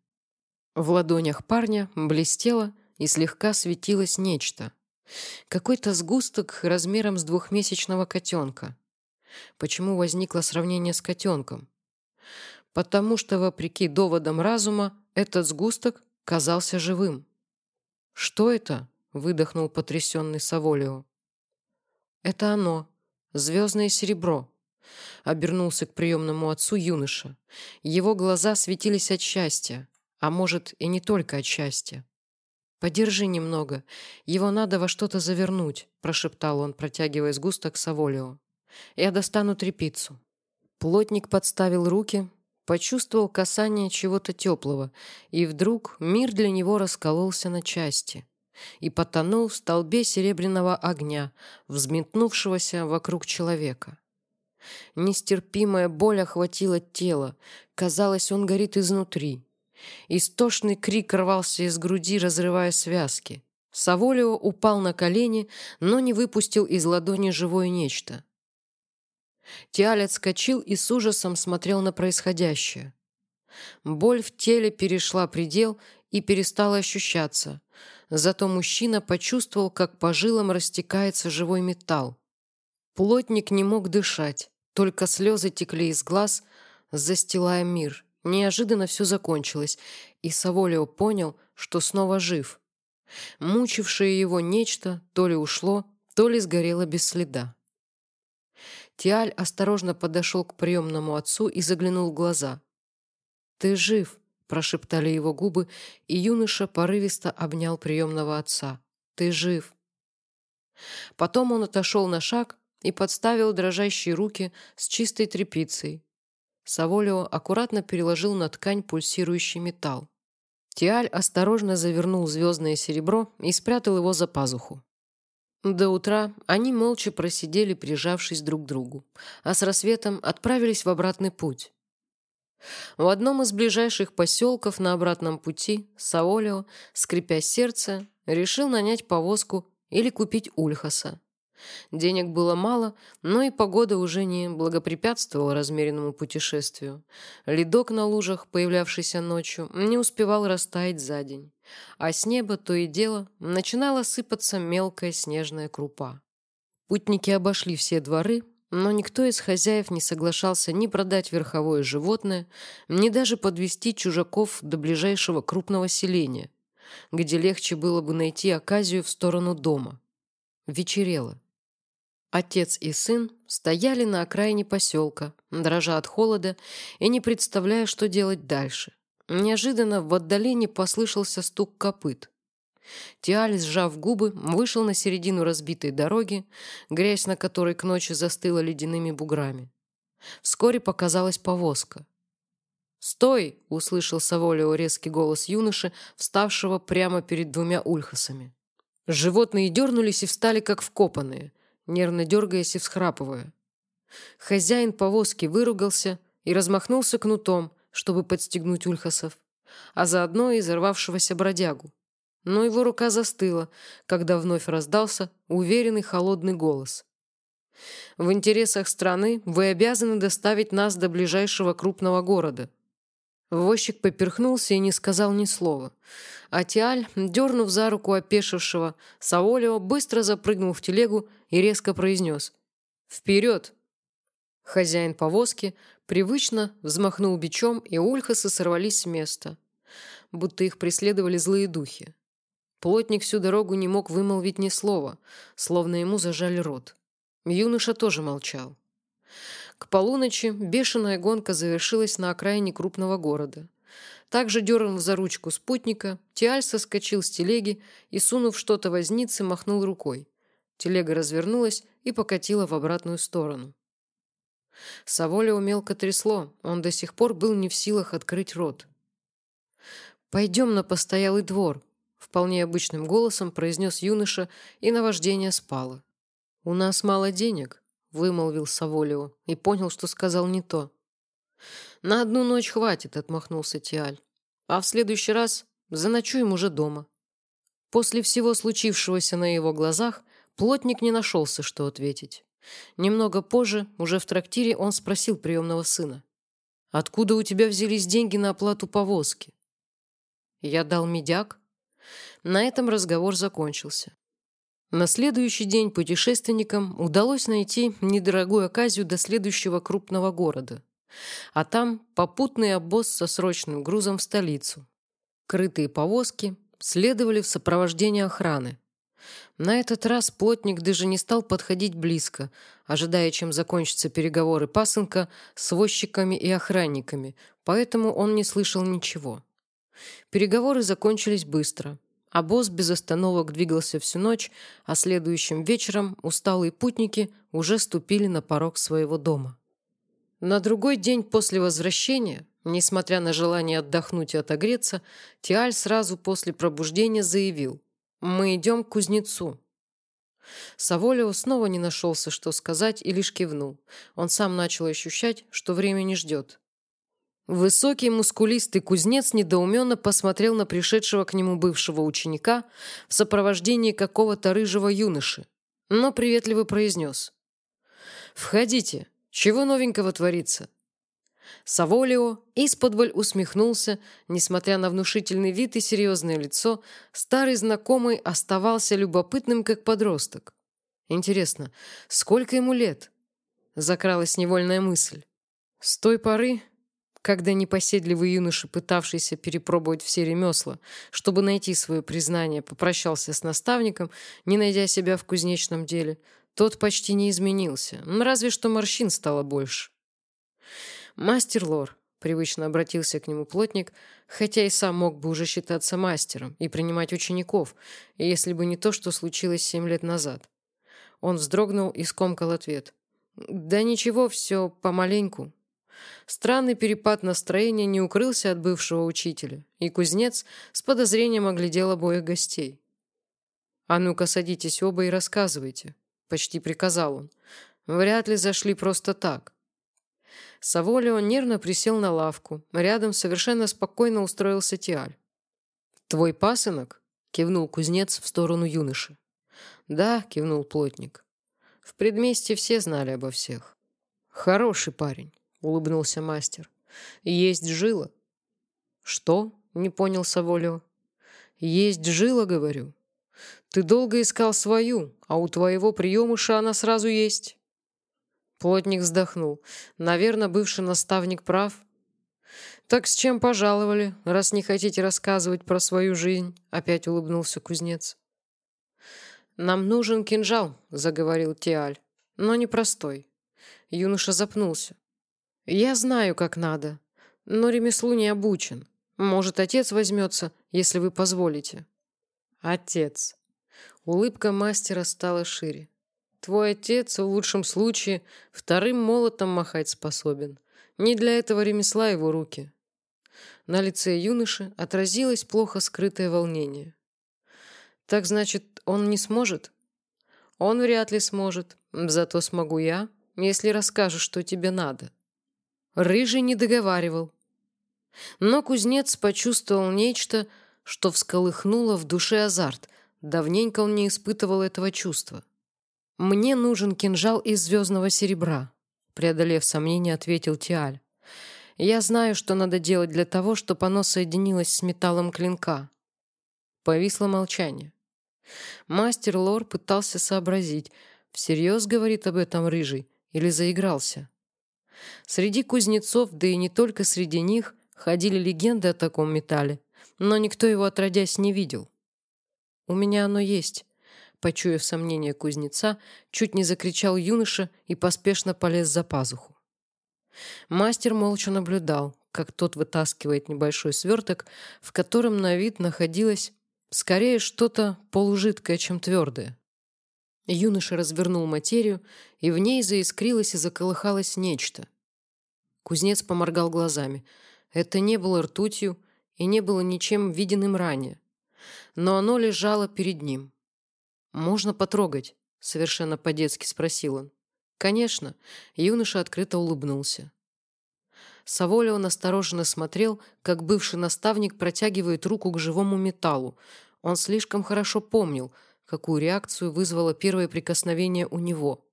В ладонях парня блестело и слегка светилось нечто. Какой-то сгусток размером с двухмесячного котенка. Почему возникло сравнение с котенком? Потому что, вопреки доводам разума, этот сгусток казался живым. «Что это?» — выдохнул потрясенный Саволио. «Это оно», Звездное серебро. Обернулся к приемному отцу юноша. Его глаза светились от счастья, а может и не только от счастья. «Подержи немного. Его надо во что-то завернуть», — прошептал он, протягивая сгусток Саволио. «Я достану трепицу». Плотник подставил руки, почувствовал касание чего-то теплого, и вдруг мир для него раскололся на части и потонул в столбе серебряного огня, взметнувшегося вокруг человека. Нестерпимая боль охватила тело, казалось, он горит изнутри. Истошный крик рвался из груди, разрывая связки. Саволио упал на колени, но не выпустил из ладони живое нечто. Тиаль отскочил и с ужасом смотрел на происходящее. Боль в теле перешла предел и перестала ощущаться. Зато мужчина почувствовал, как по жилам растекается живой металл. Плотник не мог дышать, только слезы текли из глаз, застилая мир. Неожиданно все закончилось, и Саволио понял, что снова жив. Мучившее его нечто то ли ушло, то ли сгорело без следа. Тиаль осторожно подошел к приемному отцу и заглянул в глаза. «Ты жив!» — прошептали его губы, и юноша порывисто обнял приемного отца. «Ты жив!» Потом он отошел на шаг и подставил дрожащие руки с чистой тряпицей. Саволио аккуратно переложил на ткань пульсирующий металл. Тиаль осторожно завернул звездное серебро и спрятал его за пазуху. До утра они молча просидели, прижавшись друг к другу, а с рассветом отправились в обратный путь. В одном из ближайших поселков на обратном пути Саолио, скрипя сердце, решил нанять повозку или купить ульхаса. Денег было мало, но и погода уже не благопрепятствовала размеренному путешествию. Ледок на лужах, появлявшийся ночью, не успевал растаять за день, а с неба то и дело начинала сыпаться мелкая снежная крупа. Путники обошли все дворы, но никто из хозяев не соглашался ни продать верховое животное, ни даже подвести чужаков до ближайшего крупного селения, где легче было бы найти оказию в сторону дома. Вечерело. Отец и сын стояли на окраине поселка, дрожа от холода и не представляя, что делать дальше. Неожиданно в отдалении послышался стук копыт. Тиаль, сжав губы, вышел на середину разбитой дороги, грязь на которой к ночи застыла ледяными буграми. Вскоре показалась повозка. «Стой!» — услышал Саволио резкий голос юноши, вставшего прямо перед двумя ульхасами. Животные дернулись и встали, как вкопанные нервно дергаясь и всхрапывая. Хозяин повозки выругался и размахнулся кнутом, чтобы подстегнуть ульхасов, а заодно и взорвавшегося бродягу. Но его рука застыла, когда вновь раздался уверенный холодный голос. «В интересах страны вы обязаны доставить нас до ближайшего крупного города. Возчик поперхнулся и не сказал ни слова. А Тиаль, дернув за руку опешившего, Саолио быстро запрыгнул в телегу и резко произнес «Вперед!». Хозяин повозки привычно взмахнул бичом, и ульхасы сорвались с места, будто их преследовали злые духи. Плотник всю дорогу не мог вымолвить ни слова, словно ему зажали рот. Юноша тоже молчал. К полуночи бешеная гонка завершилась на окраине крупного города. Также дернув за ручку спутника, Тиаль соскочил с телеги и, сунув что-то вознице, махнул рукой. Телега развернулась и покатила в обратную сторону. Саволя мелко трясло, он до сих пор был не в силах открыть рот. «Пойдем на постоялый двор», — вполне обычным голосом произнес юноша, и наваждение спало. «У нас мало денег», вымолвил Саволио и понял, что сказал не то. «На одну ночь хватит», — отмахнулся Тиаль. «А в следующий раз заночуем уже дома». После всего случившегося на его глазах плотник не нашелся, что ответить. Немного позже, уже в трактире, он спросил приемного сына. «Откуда у тебя взялись деньги на оплату повозки?» «Я дал медяк». На этом разговор закончился. На следующий день путешественникам удалось найти недорогую оказию до следующего крупного города, а там попутный обоз со срочным грузом в столицу. Крытые повозки следовали в сопровождении охраны. На этот раз плотник даже не стал подходить близко, ожидая, чем закончатся переговоры пасынка с возчиками и охранниками, поэтому он не слышал ничего. Переговоры закончились быстро – а босс без остановок двигался всю ночь, а следующим вечером усталые путники уже ступили на порог своего дома. На другой день после возвращения, несмотря на желание отдохнуть и отогреться, Тиаль сразу после пробуждения заявил «Мы идем к кузнецу». Саволио снова не нашелся, что сказать, и лишь кивнул. Он сам начал ощущать, что время не ждет. Высокий мускулистый кузнец недоуменно посмотрел на пришедшего к нему бывшего ученика в сопровождении какого-то рыжего юноши, но приветливо произнес. «Входите, Чего новенького творится?» Саволио исподволь усмехнулся, несмотря на внушительный вид и серьезное лицо, старый знакомый оставался любопытным, как подросток. Интересно, сколько ему лет? Закралась невольная мысль. С той поры, когда непоседливый юноша, пытавшийся перепробовать все ремесла, чтобы найти свое признание, попрощался с наставником, не найдя себя в кузнечном деле, тот почти не изменился, разве что морщин стало больше. «Мастер Лор», — привычно обратился к нему плотник, хотя и сам мог бы уже считаться мастером и принимать учеников, если бы не то, что случилось семь лет назад. Он вздрогнул и скомкал ответ. «Да ничего, все помаленьку». Странный перепад настроения не укрылся от бывшего учителя, и кузнец с подозрением оглядел обоих гостей. «А ну-ка садитесь оба и рассказывайте», — почти приказал он. «Вряд ли зашли просто так. Саволио нервно присел на лавку. Рядом совершенно спокойно устроился Тиаль. «Твой пасынок?» — кивнул кузнец в сторону юноши. «Да», — кивнул плотник. «В предместье все знали обо всех». «Хороший парень», — улыбнулся мастер. «Есть жила». «Что?» — не понял Саволио. «Есть жила, говорю. Ты долго искал свою, а у твоего приемыша она сразу есть». Плотник вздохнул. Наверное, бывший наставник прав. «Так с чем пожаловали, раз не хотите рассказывать про свою жизнь?» Опять улыбнулся кузнец. «Нам нужен кинжал», — заговорил Тиаль, — «но непростой». Юноша запнулся. «Я знаю, как надо, но ремеслу не обучен. Может, отец возьмется, если вы позволите». «Отец». Улыбка мастера стала шире. Твой отец, в лучшем случае, вторым молотом махать способен. Не для этого ремесла его руки. На лице юноши отразилось плохо скрытое волнение. Так значит, он не сможет? Он вряд ли сможет. Зато смогу я, если расскажешь, что тебе надо. Рыжий не договаривал. Но кузнец почувствовал нечто, что всколыхнуло в душе азарт. Давненько он не испытывал этого чувства. «Мне нужен кинжал из звездного серебра», — преодолев сомнение, ответил Тиаль. «Я знаю, что надо делать для того, чтобы оно соединилось с металлом клинка». Повисло молчание. Мастер Лор пытался сообразить, всерьез говорит об этом Рыжий или заигрался. Среди кузнецов, да и не только среди них, ходили легенды о таком металле, но никто его отродясь не видел. «У меня оно есть», Почуяв сомнение кузнеца, чуть не закричал юноша и поспешно полез за пазуху. Мастер молча наблюдал, как тот вытаскивает небольшой сверток, в котором на вид находилось скорее что-то полужидкое, чем твердое. Юноша развернул материю, и в ней заискрилось и заколыхалось нечто. Кузнец поморгал глазами. Это не было ртутью и не было ничем виденным ранее. Но оно лежало перед ним. «Можно потрогать?» — совершенно по-детски спросил он. «Конечно», — юноша открыто улыбнулся. Саволио настороженно смотрел, как бывший наставник протягивает руку к живому металлу. Он слишком хорошо помнил, какую реакцию вызвало первое прикосновение у него.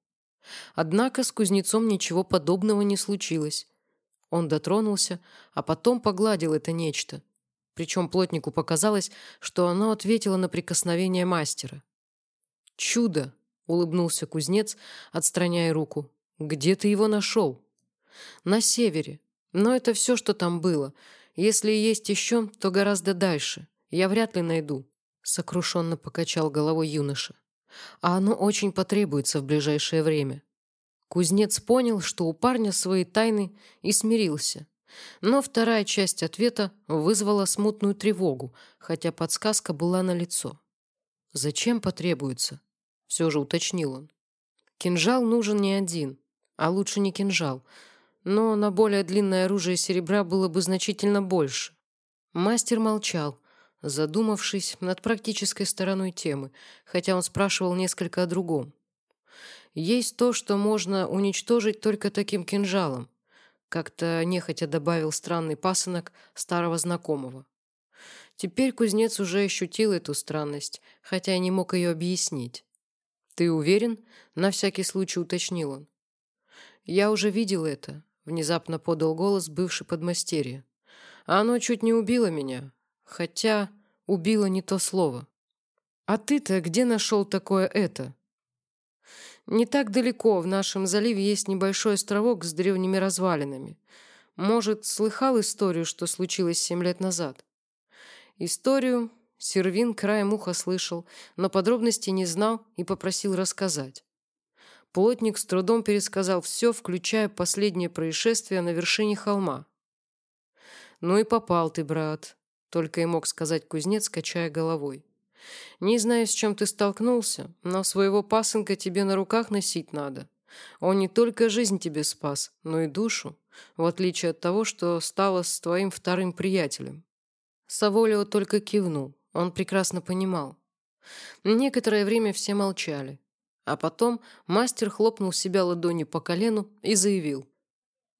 Однако с кузнецом ничего подобного не случилось. Он дотронулся, а потом погладил это нечто. Причем плотнику показалось, что оно ответило на прикосновение мастера. «Чудо!» — улыбнулся кузнец, отстраняя руку. «Где ты его нашел?» «На севере. Но это все, что там было. Если есть еще, то гораздо дальше. Я вряд ли найду», — сокрушенно покачал головой юноша. «А оно очень потребуется в ближайшее время». Кузнец понял, что у парня свои тайны, и смирился. Но вторая часть ответа вызвала смутную тревогу, хотя подсказка была налицо. «Зачем потребуется?» — все же уточнил он. «Кинжал нужен не один, а лучше не кинжал, но на более длинное оружие серебра было бы значительно больше». Мастер молчал, задумавшись над практической стороной темы, хотя он спрашивал несколько о другом. «Есть то, что можно уничтожить только таким кинжалом», как-то нехотя добавил странный пасынок старого знакомого. Теперь кузнец уже ощутил эту странность, хотя и не мог ее объяснить. «Ты уверен?» — на всякий случай уточнил он. «Я уже видел это», — внезапно подал голос бывший подмастерье. «А оно чуть не убило меня. Хотя убило не то слово». «А ты-то где нашел такое это?» «Не так далеко в нашем заливе есть небольшой островок с древними развалинами. Может, слыхал историю, что случилось семь лет назад?» Историю Сервин краем уха слышал, но подробностей не знал и попросил рассказать. Плотник с трудом пересказал все, включая последнее происшествие на вершине холма. «Ну и попал ты, брат», — только и мог сказать кузнец, качая головой. «Не знаю, с чем ты столкнулся, но своего пасынка тебе на руках носить надо. Он не только жизнь тебе спас, но и душу, в отличие от того, что стало с твоим вторым приятелем». Саволио только кивнул. Он прекрасно понимал. Некоторое время все молчали. А потом мастер хлопнул себя ладонью по колену и заявил.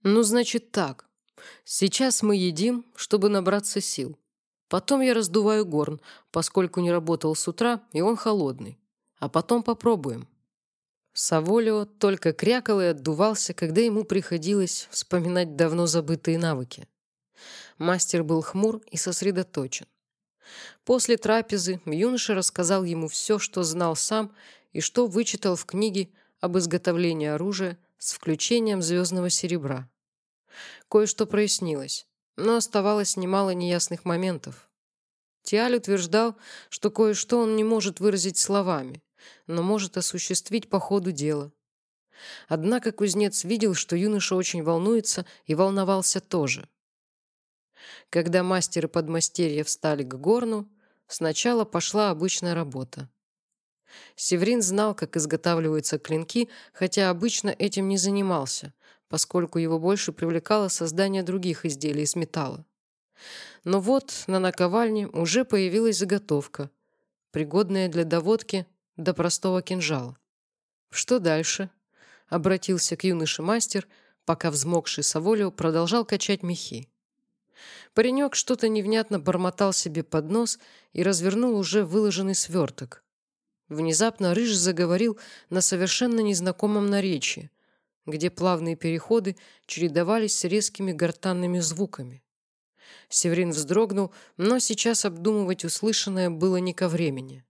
«Ну, значит так. Сейчас мы едим, чтобы набраться сил. Потом я раздуваю горн, поскольку не работал с утра, и он холодный. А потом попробуем». Саволио только крякал и отдувался, когда ему приходилось вспоминать давно забытые навыки. Мастер был хмур и сосредоточен. После трапезы юноша рассказал ему все, что знал сам и что вычитал в книге об изготовлении оружия с включением звездного серебра. Кое-что прояснилось, но оставалось немало неясных моментов. Тиаль утверждал, что кое-что он не может выразить словами, но может осуществить по ходу дела. Однако кузнец видел, что юноша очень волнуется и волновался тоже. Когда мастер и подмастерье встали к горну, сначала пошла обычная работа. Северин знал, как изготавливаются клинки, хотя обычно этим не занимался, поскольку его больше привлекало создание других изделий из металла. Но вот на наковальне уже появилась заготовка, пригодная для доводки до простого кинжала. «Что дальше?» — обратился к юноше мастер, пока взмокший Саволио продолжал качать мехи. Паренек что-то невнятно бормотал себе под нос и развернул уже выложенный сверток. Внезапно Рыж заговорил на совершенно незнакомом наречии, где плавные переходы чередовались с резкими гортанными звуками. Северин вздрогнул, но сейчас обдумывать услышанное было не ко времени.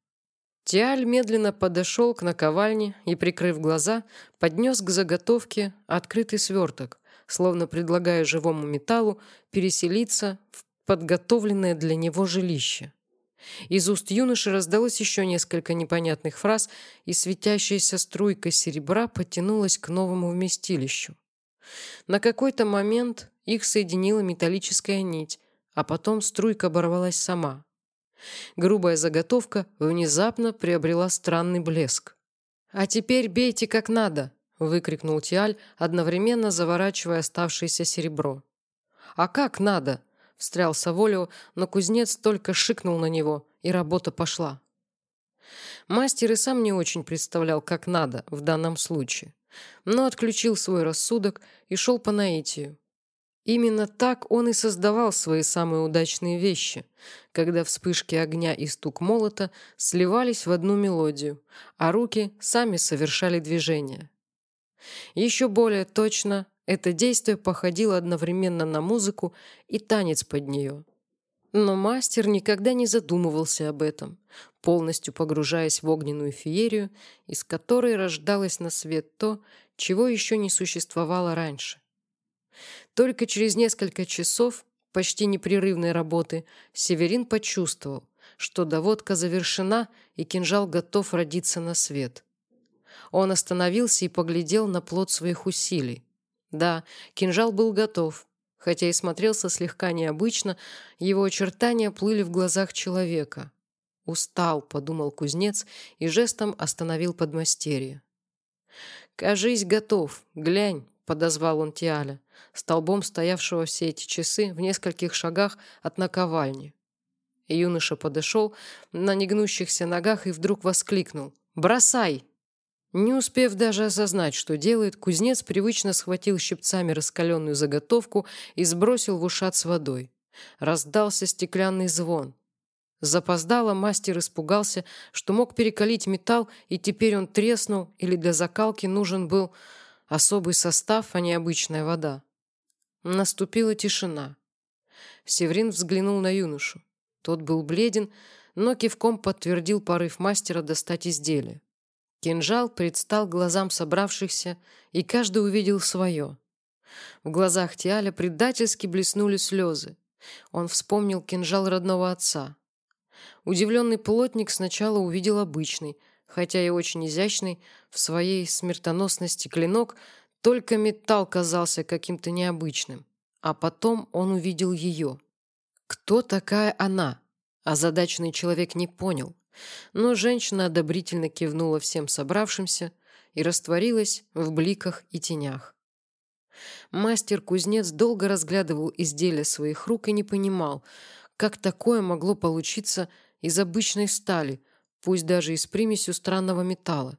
Тиаль медленно подошел к наковальне и, прикрыв глаза, поднес к заготовке открытый сверток, словно предлагая живому металлу переселиться в подготовленное для него жилище. Из уст юноши раздалось еще несколько непонятных фраз, и светящаяся струйка серебра потянулась к новому вместилищу. На какой-то момент их соединила металлическая нить, а потом струйка оборвалась сама. Грубая заготовка внезапно приобрела странный блеск. «А теперь бейте как надо!» — выкрикнул Тиаль, одновременно заворачивая оставшееся серебро. «А как надо?» — встрял Саволио, но кузнец только шикнул на него, и работа пошла. Мастер и сам не очень представлял, как надо в данном случае, но отключил свой рассудок и шел по наитию. Именно так он и создавал свои самые удачные вещи, когда вспышки огня и стук молота сливались в одну мелодию, а руки сами совершали движения. Еще более точно это действие походило одновременно на музыку и танец под нее. Но мастер никогда не задумывался об этом, полностью погружаясь в огненную феерию, из которой рождалось на свет то, чего еще не существовало раньше. Только через несколько часов почти непрерывной работы Северин почувствовал, что доводка завершена и кинжал готов родиться на свет. Он остановился и поглядел на плод своих усилий. Да, кинжал был готов, хотя и смотрелся слегка необычно, его очертания плыли в глазах человека. «Устал», — подумал кузнец и жестом остановил подмастерье. «Кажись, готов. Глянь», — подозвал он Тиаля, столбом стоявшего все эти часы в нескольких шагах от наковальни. Юноша подошел на негнущихся ногах и вдруг воскликнул. «Бросай!» Не успев даже осознать, что делает, кузнец привычно схватил щипцами раскаленную заготовку и сбросил в ушат с водой. Раздался стеклянный звон. Запоздало мастер испугался, что мог перекалить металл, и теперь он треснул или для закалки нужен был Особый состав, а не обычная вода. Наступила тишина. Севрин взглянул на юношу. Тот был бледен, но кивком подтвердил порыв мастера достать изделие. Кинжал предстал глазам собравшихся, и каждый увидел свое. В глазах Тиаля предательски блеснули слезы. Он вспомнил кинжал родного отца. Удивленный плотник сначала увидел обычный, хотя и очень изящный, в своей смертоносности клинок, только металл казался каким-то необычным. А потом он увидел ее. Кто такая она? Озадаченный человек не понял. Но женщина одобрительно кивнула всем собравшимся и растворилась в бликах и тенях. Мастер-кузнец долго разглядывал изделия своих рук и не понимал, как такое могло получиться из обычной стали, пусть даже и с примесью странного металла.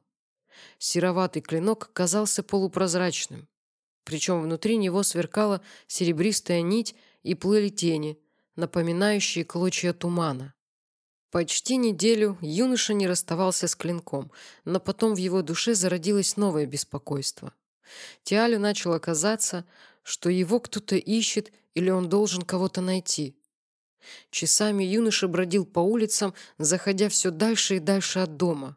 Сероватый клинок казался полупрозрачным. Причем внутри него сверкала серебристая нить и плыли тени, напоминающие клочья тумана. Почти неделю юноша не расставался с клинком, но потом в его душе зародилось новое беспокойство. Тиалю начало казаться, что его кто-то ищет или он должен кого-то найти. Часами юноша бродил по улицам, заходя все дальше и дальше от дома.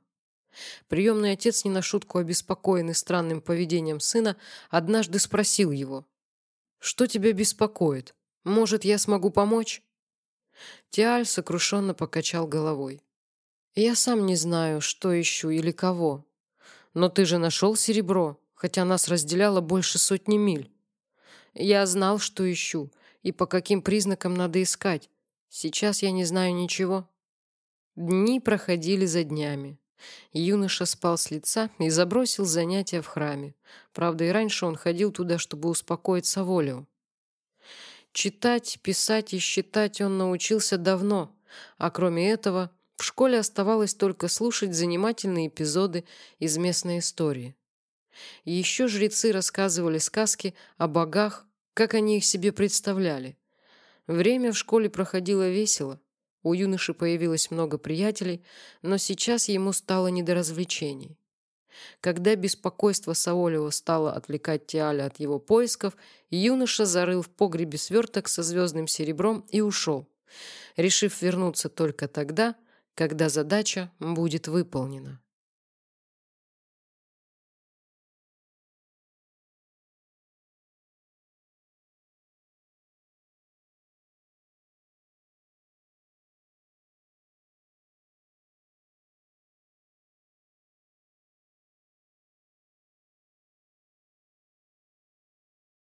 Приемный отец, не на шутку обеспокоенный странным поведением сына, однажды спросил его, «Что тебя беспокоит? Может, я смогу помочь?» Тиаль сокрушенно покачал головой. «Я сам не знаю, что ищу или кого. Но ты же нашел серебро, хотя нас разделяло больше сотни миль. Я знал, что ищу, и по каким признакам надо искать. Сейчас я не знаю ничего». Дни проходили за днями. Юноша спал с лица и забросил занятия в храме. Правда, и раньше он ходил туда, чтобы успокоить Саволио. Читать, писать и считать он научился давно, а кроме этого в школе оставалось только слушать занимательные эпизоды из местной истории. Еще жрецы рассказывали сказки о богах, как они их себе представляли. Время в школе проходило весело. У юноши появилось много приятелей, но сейчас ему стало не до развлечений. Когда беспокойство Саолио стало отвлекать Тиаля от его поисков, юноша зарыл в погребе сверток со звездным серебром и ушел, решив вернуться только тогда, когда задача будет выполнена.